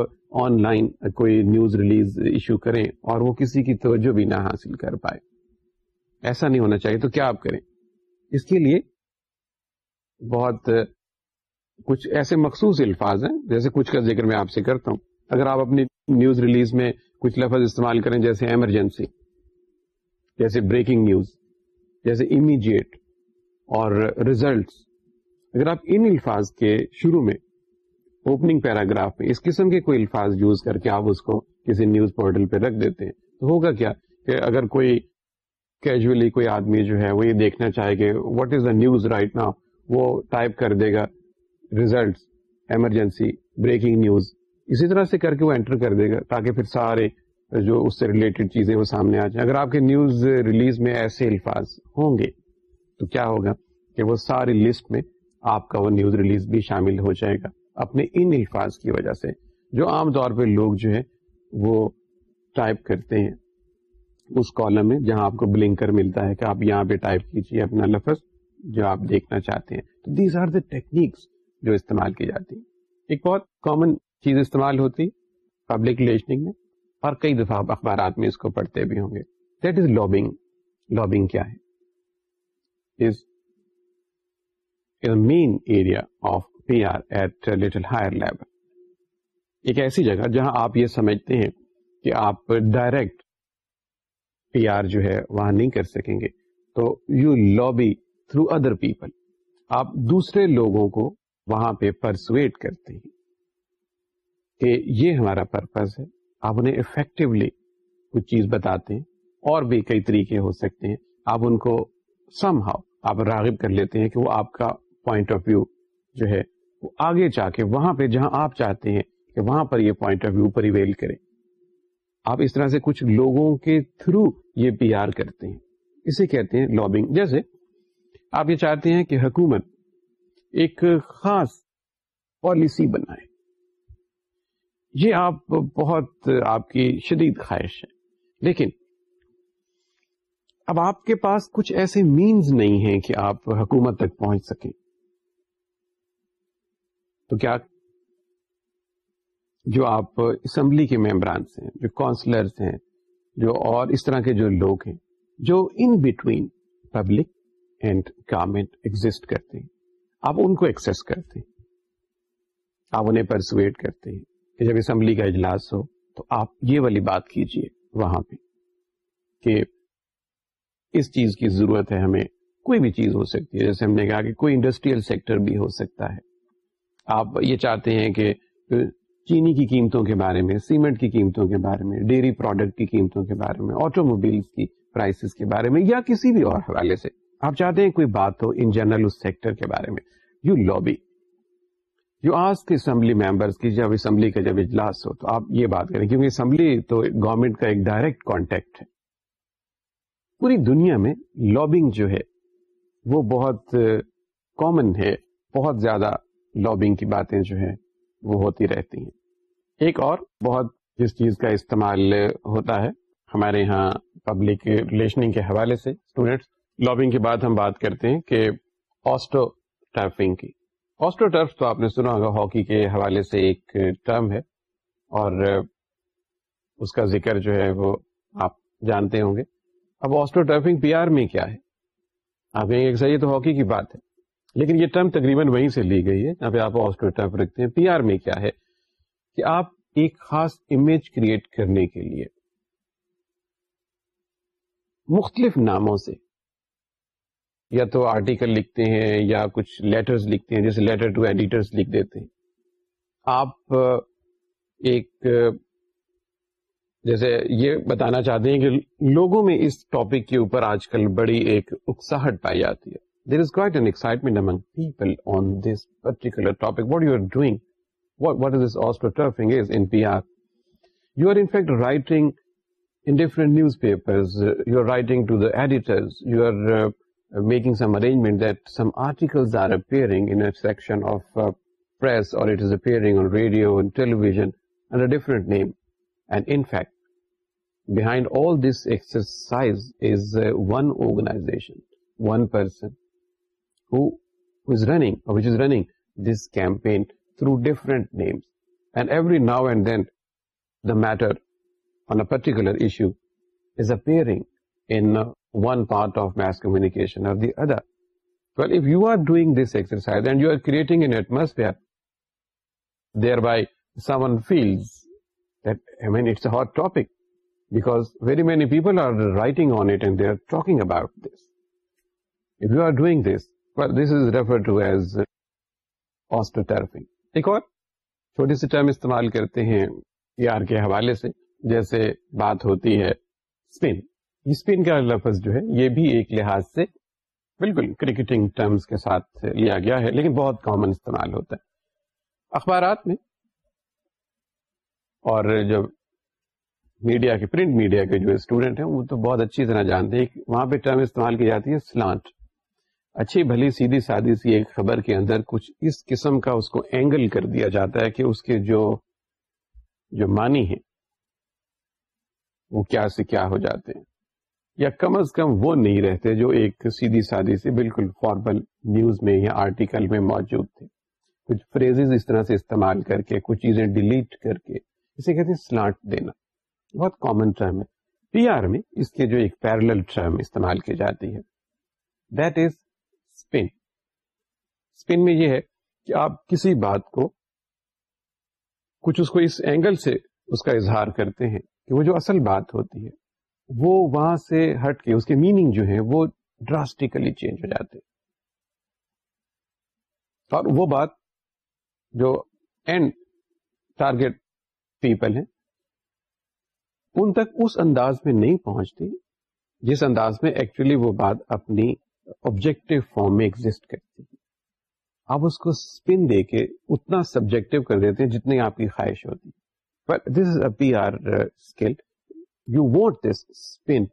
Speaker 1: آن لائن کوئی نیوز ریلیز ایشو کریں اور وہ کسی کی توجہ بھی نہ حاصل کر پائے ایسا نہیں ہونا چاہیے تو کیا آپ کریں اس کے لیے بہت کچھ ایسے مخصوص الفاظ ہیں جیسے کچھ کا ذکر میں آپ سے کرتا ہوں اگر آپ اپنی نیوز ریلیز میں کچھ لفظ استعمال کریں جیسے ایمرجنسی جیسے بریکنگ نیوز جیسے امیڈیٹ اور ریزلٹس اگر آپ ان الفاظ کے شروع میں اوپننگ پیراگراف میں اس قسم کے کوئی الفاظ یوز کر کے آپ اس کو کسی نیوز پورٹل پہ رکھ دیتے ہیں تو ہوگا کیا کہ اگر کوئی کیجولی کوئی آدمی جو ہے وہ یہ دیکھنا چاہے کہ what is the news right now وہ ٹائپ کر دے گا ریزلٹ ایمرجنسی بریکنگ نیوز اسی طرح سے کر کے وہ انٹر کر دے گا تاکہ پھر سارے جو اس سے ریلیٹڈ چیزیں وہ سامنے آ جائیں اگر آپ کے نیوز ریلیز میں ایسے الفاظ ہوں گے تو کیا ہوگا کہ وہ ساری لسٹ میں آپ کا وہ نیوز ریلیز بھی شامل ہو جائے گا اپنے ان الفاظ کی وجہ سے جو عام طور پہ لوگ جو ہے وہ ٹائپ کرتے ہیں اس کالم میں جہاں آپ کو بلنکر ملتا ہے کہ آپ یہاں پہ ٹائپ کیجیے اپنا لفظ جو آپ دیکھنا چاہتے ہیں تو دیز آر دا ٹیکنیکس جو استعمال کی جاتی ہیں ایک بہت کامن چیز استعمال ہوتی پبلک ریلیشننگ میں اور کئی دفعہ اخبارات میں اس کو پڑھتے بھی ہوں گے دیٹ از لابنگ لابنگ کیا ہے of P R at little higher level ایک ایسی جگہ جہاں آپ یہ سمجھتے ہیں کہ آپ ڈائریکٹ پی آر جو ہے وہاں نہیں کر سکیں گے تو you lobby through other people آپ دوسرے لوگوں کو وہاں پہ پرسویٹ کرتے ہیں کہ یہ ہمارا پرپز ہے آپ انہیں افیکٹولی کچھ چیز بتاتے ہیں اور بھی کئی طریقے ہو سکتے ہیں آپ ان کو سم ہاؤ آپ راغب کر لیتے ہیں کہ وہ آپ کا پوائنٹ آف ویو جو ہے وہ آگے جا کے وہاں پہ جہاں آپ چاہتے ہیں کہ وہاں پر یہ پوائنٹ آف ویو پریویل کرے آپ اس طرح سے کچھ لوگوں کے تھرو یہ پی آر کرتے ہیں اسے کہتے ہیں لابنگ جیسے آپ یہ چاہتے ہیں کہ حکومت ایک خاص پالیسی بنائے یہ آپ بہت آپ کی شدید خواہش ہے لیکن اب آپ کے پاس کچھ ایسے مینز نہیں ہیں کہ آپ حکومت تک پہنچ سکیں تو کیا جو آپ اسمبلی کے ممبرانس ہیں جو کاؤنسلرس ہیں جو اور اس طرح کے جو لوگ ہیں جو in between public and government exist کرتے ہیں آپ ان کو ایکسس کرتے ہیں آپ انہیں پرسویٹ کرتے ہیں کہ جب اسمبلی کا اجلاس ہو تو آپ یہ والی بات کیجئے وہاں پہ کہ اس چیز کی ضرورت ہے ہمیں کوئی بھی چیز ہو سکتی ہے جیسے ہم نے کہا کہ کوئی انڈسٹریل سیکٹر بھی ہو سکتا ہے آپ یہ چاہتے ہیں کہ چینی کی قیمتوں کے بارے میں سیمنٹ کی قیمتوں کے بارے میں ڈیری پروڈکٹ کی قیمتوں کے بارے میں آٹو موبائل کی پرائسز کے بارے میں یا کسی بھی اور حوالے سے آپ چاہتے ہیں کوئی بات ہو ان جنرل اس سیکٹر کے بارے میں یو لوبی اسمبلی ممبرس کی جب اسمبلی کا جب اجلاس ہو تو آپ یہ بات کریں کیونکہ اسمبلی تو گورنمنٹ کا ایک ڈائریکٹ کانٹیکٹ ہے پوری دنیا میں لابنگ جو ہے وہ بہت کامن uh, ہے بہت زیادہ لابنگ کی باتیں جو ہیں وہ ہوتی رہتی ہیں ایک اور بہت جس چیز کا استعمال ہوتا ہے ہمارے ہاں پبلک ریلیشننگ کے حوالے سے اسٹوڈینٹس لابنگ کے بعد ہم بات کرتے ہیں کہ آسٹو ٹرفنگ کی آسٹو ٹرف تو آپ نے سنا ہوگا ہاکی کے حوالے سے ایک ٹرم ہے اور اس کا ذکر جو ہے وہ آپ جانتے ہوں گے اب آسٹو ٹرفنگ پی آر میں کیا ہے آپ کہیں گے یہ تو ہاکی کی بات ہے لیکن یہ ٹرم تقریباً وہیں سے لی گئی ہے جہاں پہ آپ آسٹو ٹرف رکھتے ہیں پی آر میں کیا ہے کہ آپ ایک خاص امیج کریٹ کرنے کے لیے مختلف ناموں سے یا تو آرٹیکل لکھتے ہیں یا کچھ لیٹرز لکھتے ہیں جیسے لیٹر ٹو ایڈیٹرز لکھ دیتے ہیں آپ ایک جیسے یہ بتانا چاہتے ہیں کہ لوگوں میں اس ٹاپک کے اوپر آج کل بڑی ایک اکساہٹ پائی جاتی ہے there is different news you are making some arrangement درٹیکلڈرسائزیشن one person running this campaign through different names and every now and then the matter per one part of mass communication or the other. Well, if you are doing this exercise and you are creating an atmosphere, thereby someone feels that, I mean, it's a hot topic because very many people are writing on it and they are talking about this. If you are doing this, well, this is referred to as osteotherapy. ایک اور چھوٹی سی term استعمال کرتے ہیں P R کے حوالے سے جیسے بات ہوتی ہے اسپن کا لفظ جو ہے یہ بھی ایک لحاظ سے بالکل کرکٹنگ ٹرمز کے ساتھ لیا گیا ہے لیکن بہت کامن استعمال ہوتا ہے اخبارات میں اور جو میڈیا کے پرنٹ میڈیا کے جو اسٹوڈنٹ ہیں وہ تو بہت اچھی طرح جانتے ہیں وہاں پہ ٹرم استعمال کی جاتی ہے سلانٹ اچھی بھلی سیدھی سادی سی ایک خبر کے اندر کچھ اس قسم کا اس کو اینگل کر دیا جاتا ہے کہ اس کے جو مانی ہے وہ کیا سے کیا ہو جاتے ہیں یا کم از کم وہ نہیں رہتے جو ایک سیدھی سادی سے بالکل فارمل نیوز میں یا آرٹیکل میں موجود تھے کچھ فریز اس طرح سے استعمال کر کے کچھ چیزیں ڈیلیٹ کر کے اسے کہتے ہیں سلاٹ دینا بہت کامن ٹرم ہے پی آر میں اس کے جو ایک پیرل ٹرم استعمال کی جاتی ہے دیٹ از اسپن اسپن میں یہ ہے کہ آپ کسی بات کو کچھ اس کو اس اینگل سے اس کا اظہار کرتے ہیں کہ وہ جو اصل بات ہوتی ہے وہ وہاں سے ہٹ کے اس کے میننگ جو ہے وہ ڈراسٹیکلی چینج ہو جاتے اور وہ بات جو اینڈ ٹارگیٹ پیپل ہیں ان تک اس انداز میں نہیں پہنچتی جس انداز میں ایکچولی وہ بات اپنی آبجیکٹو فارم میں ایگزٹ کرتی آپ اس کو اسپن دے کے اتنا سبجیکٹو کر دیتے ہیں جتنی آپ کی خواہش ہوتی this is a P R from دنس بال اسپنس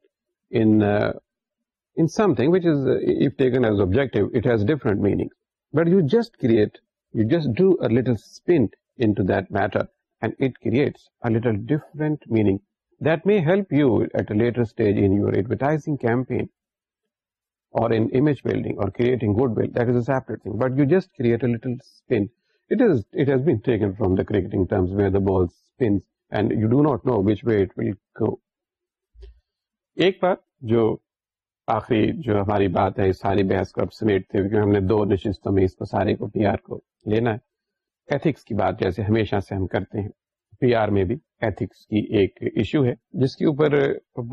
Speaker 1: not know which way go ایک بات جو آخری جو ہماری بات ہے اس ساری بحث کو کو کو اب سمیٹتے ہم نے دو نشستوں میں پی آر لینا ہے ایتھکس کی بات جیسے ہمیشہ سے ہم کرتے ہیں پی آر میں بھی ایتھکس کی ایک ایشو ہے جس کے اوپر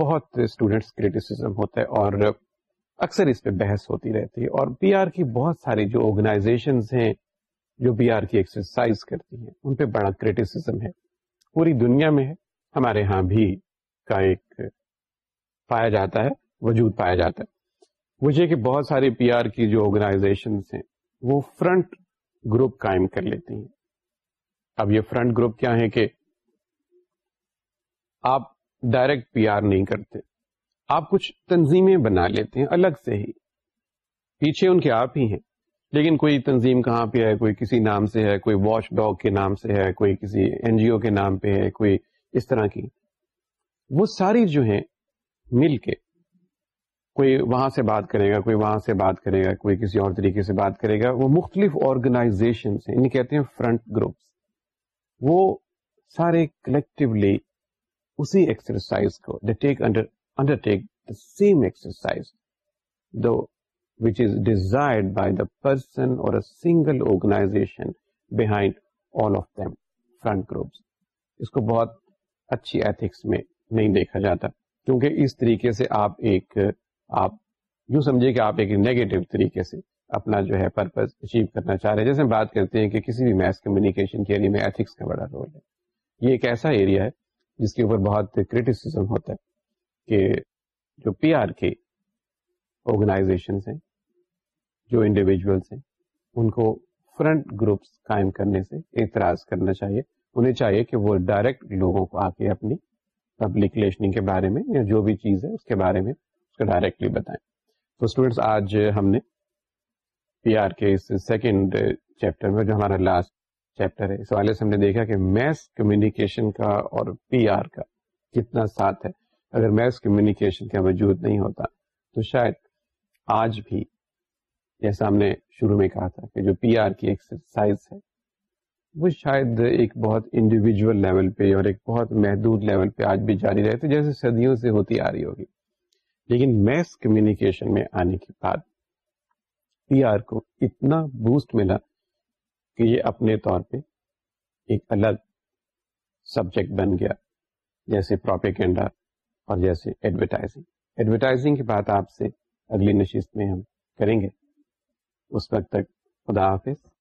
Speaker 1: بہت اسٹوڈینٹس کریٹیسم ہوتا ہے اور اکثر اس پہ بحث ہوتی رہتی ہے اور پی آر کی بہت ساری جو آرگنائزیشنز ہیں جو پی آر کی ایکسرسائز کرتی ہیں ان پہ بڑا کریٹیسم ہے پوری دنیا میں ہے ہمارے ہاں بھی کا ایک پایا جاتا ہے وجود پایا جاتا ہے وہ یہ کہ بہت سارے پی آر کی جو آرگنائزیشن ہیں وہ فرنٹ گروپ قائم کر لیتی ہیں اب یہ فرنٹ گروپ کیا ہے کہ آپ ڈائریکٹ پی آر نہیں کرتے آپ کچھ تنظیمیں بنا لیتے ہیں الگ سے ہی پیچھے ان کے آپ ہی ہیں لیکن کوئی تنظیم کہاں پہ ہے کوئی کسی نام سے ہے کوئی واش ڈاگ کے نام سے ہے کوئی کسی این جی او کے نام پہ ہے کوئی اس طرح کی وہ ساری جو ہیں مل کے کوئی وہاں سے بات کرے گا کوئی وہاں سے بات کرے گا کوئی کسی اور طریقے سے بات کرے گا وہ مختلف آرگنائزیشن ہیں انہیں کہتے ہیں فرنٹ گروپس وہ سارے کلیکٹولی اسی ایکسرسائز کو the take take under under same exercise do which is desired by the person اور single organisation behind all of them front groups اس کو بہت اچھی ایتھکس میں نہیں دیکھا جاتا کیونکہ اس طریقے سے آپ ایک آپ یوں سمجھے کہ آپ ایک نیگیٹو طریقے سے اپنا جو ہے پرپز اچیو کرنا چاہ رہے ہیں جیسے ہم بات کرتے ہیں کہ کسی بھی کمیونیکیشن کے ایریا میں ایتھکس کا بڑا رول ہے یہ ایک ایسا ایریا ہے جس کے اوپر بہت کریٹیسم ہوتا ہے کہ جو پی آر کے آرگنائزیشن ہیں جو انڈیویجولس ہیں ان کو فرنٹ گروپس قائم کرنے سے اعتراض کرنا چاہیے انہیں چاہیے کہ وہ ڈائریکٹ لوگوں کو آ کے اپنی پبلک لسننگ کے بارے میں یا جو بھی چیز ہے اس کے بارے میں اس کو ڈائریکٹلی بتائیں تو اسٹوڈینٹس آج ہم نے پی آر کے اس سیکنڈ چیپٹر میں جو ہمارا لاسٹ چیپٹر ہے اس حوالے سے ہم نے دیکھا کہ میس کمیونیکیشن کا اور پی آر کا کتنا ساتھ ہے اگر میس کمیونیکیشن کا وجود نہیں ہوتا تو شاید آج بھی جیسا ہم نے شروع میں کہا تھا کہ جو پی آر کی ایکسرسائز ہے وہ شاید ایک بہت انڈیویجول لیول پہ اور ایک بہت محدود لیول پہ آج بھی جاری رہے تھے جیسے صدیوں سے ہوتی آ رہی ہوگی لیکن میس کمیونیکیشن میں آنے کے بعد پی آر کو اتنا بوسٹ ملا کہ یہ اپنے طور پہ ایک الگ سبجیکٹ بن گیا جیسے پروپیکینڈا اور جیسے ایڈورٹائزنگ ایڈورٹائزنگ کی بات آپ سے اگلی نشست میں ہم کریں گے اس وقت تک خدا حافظ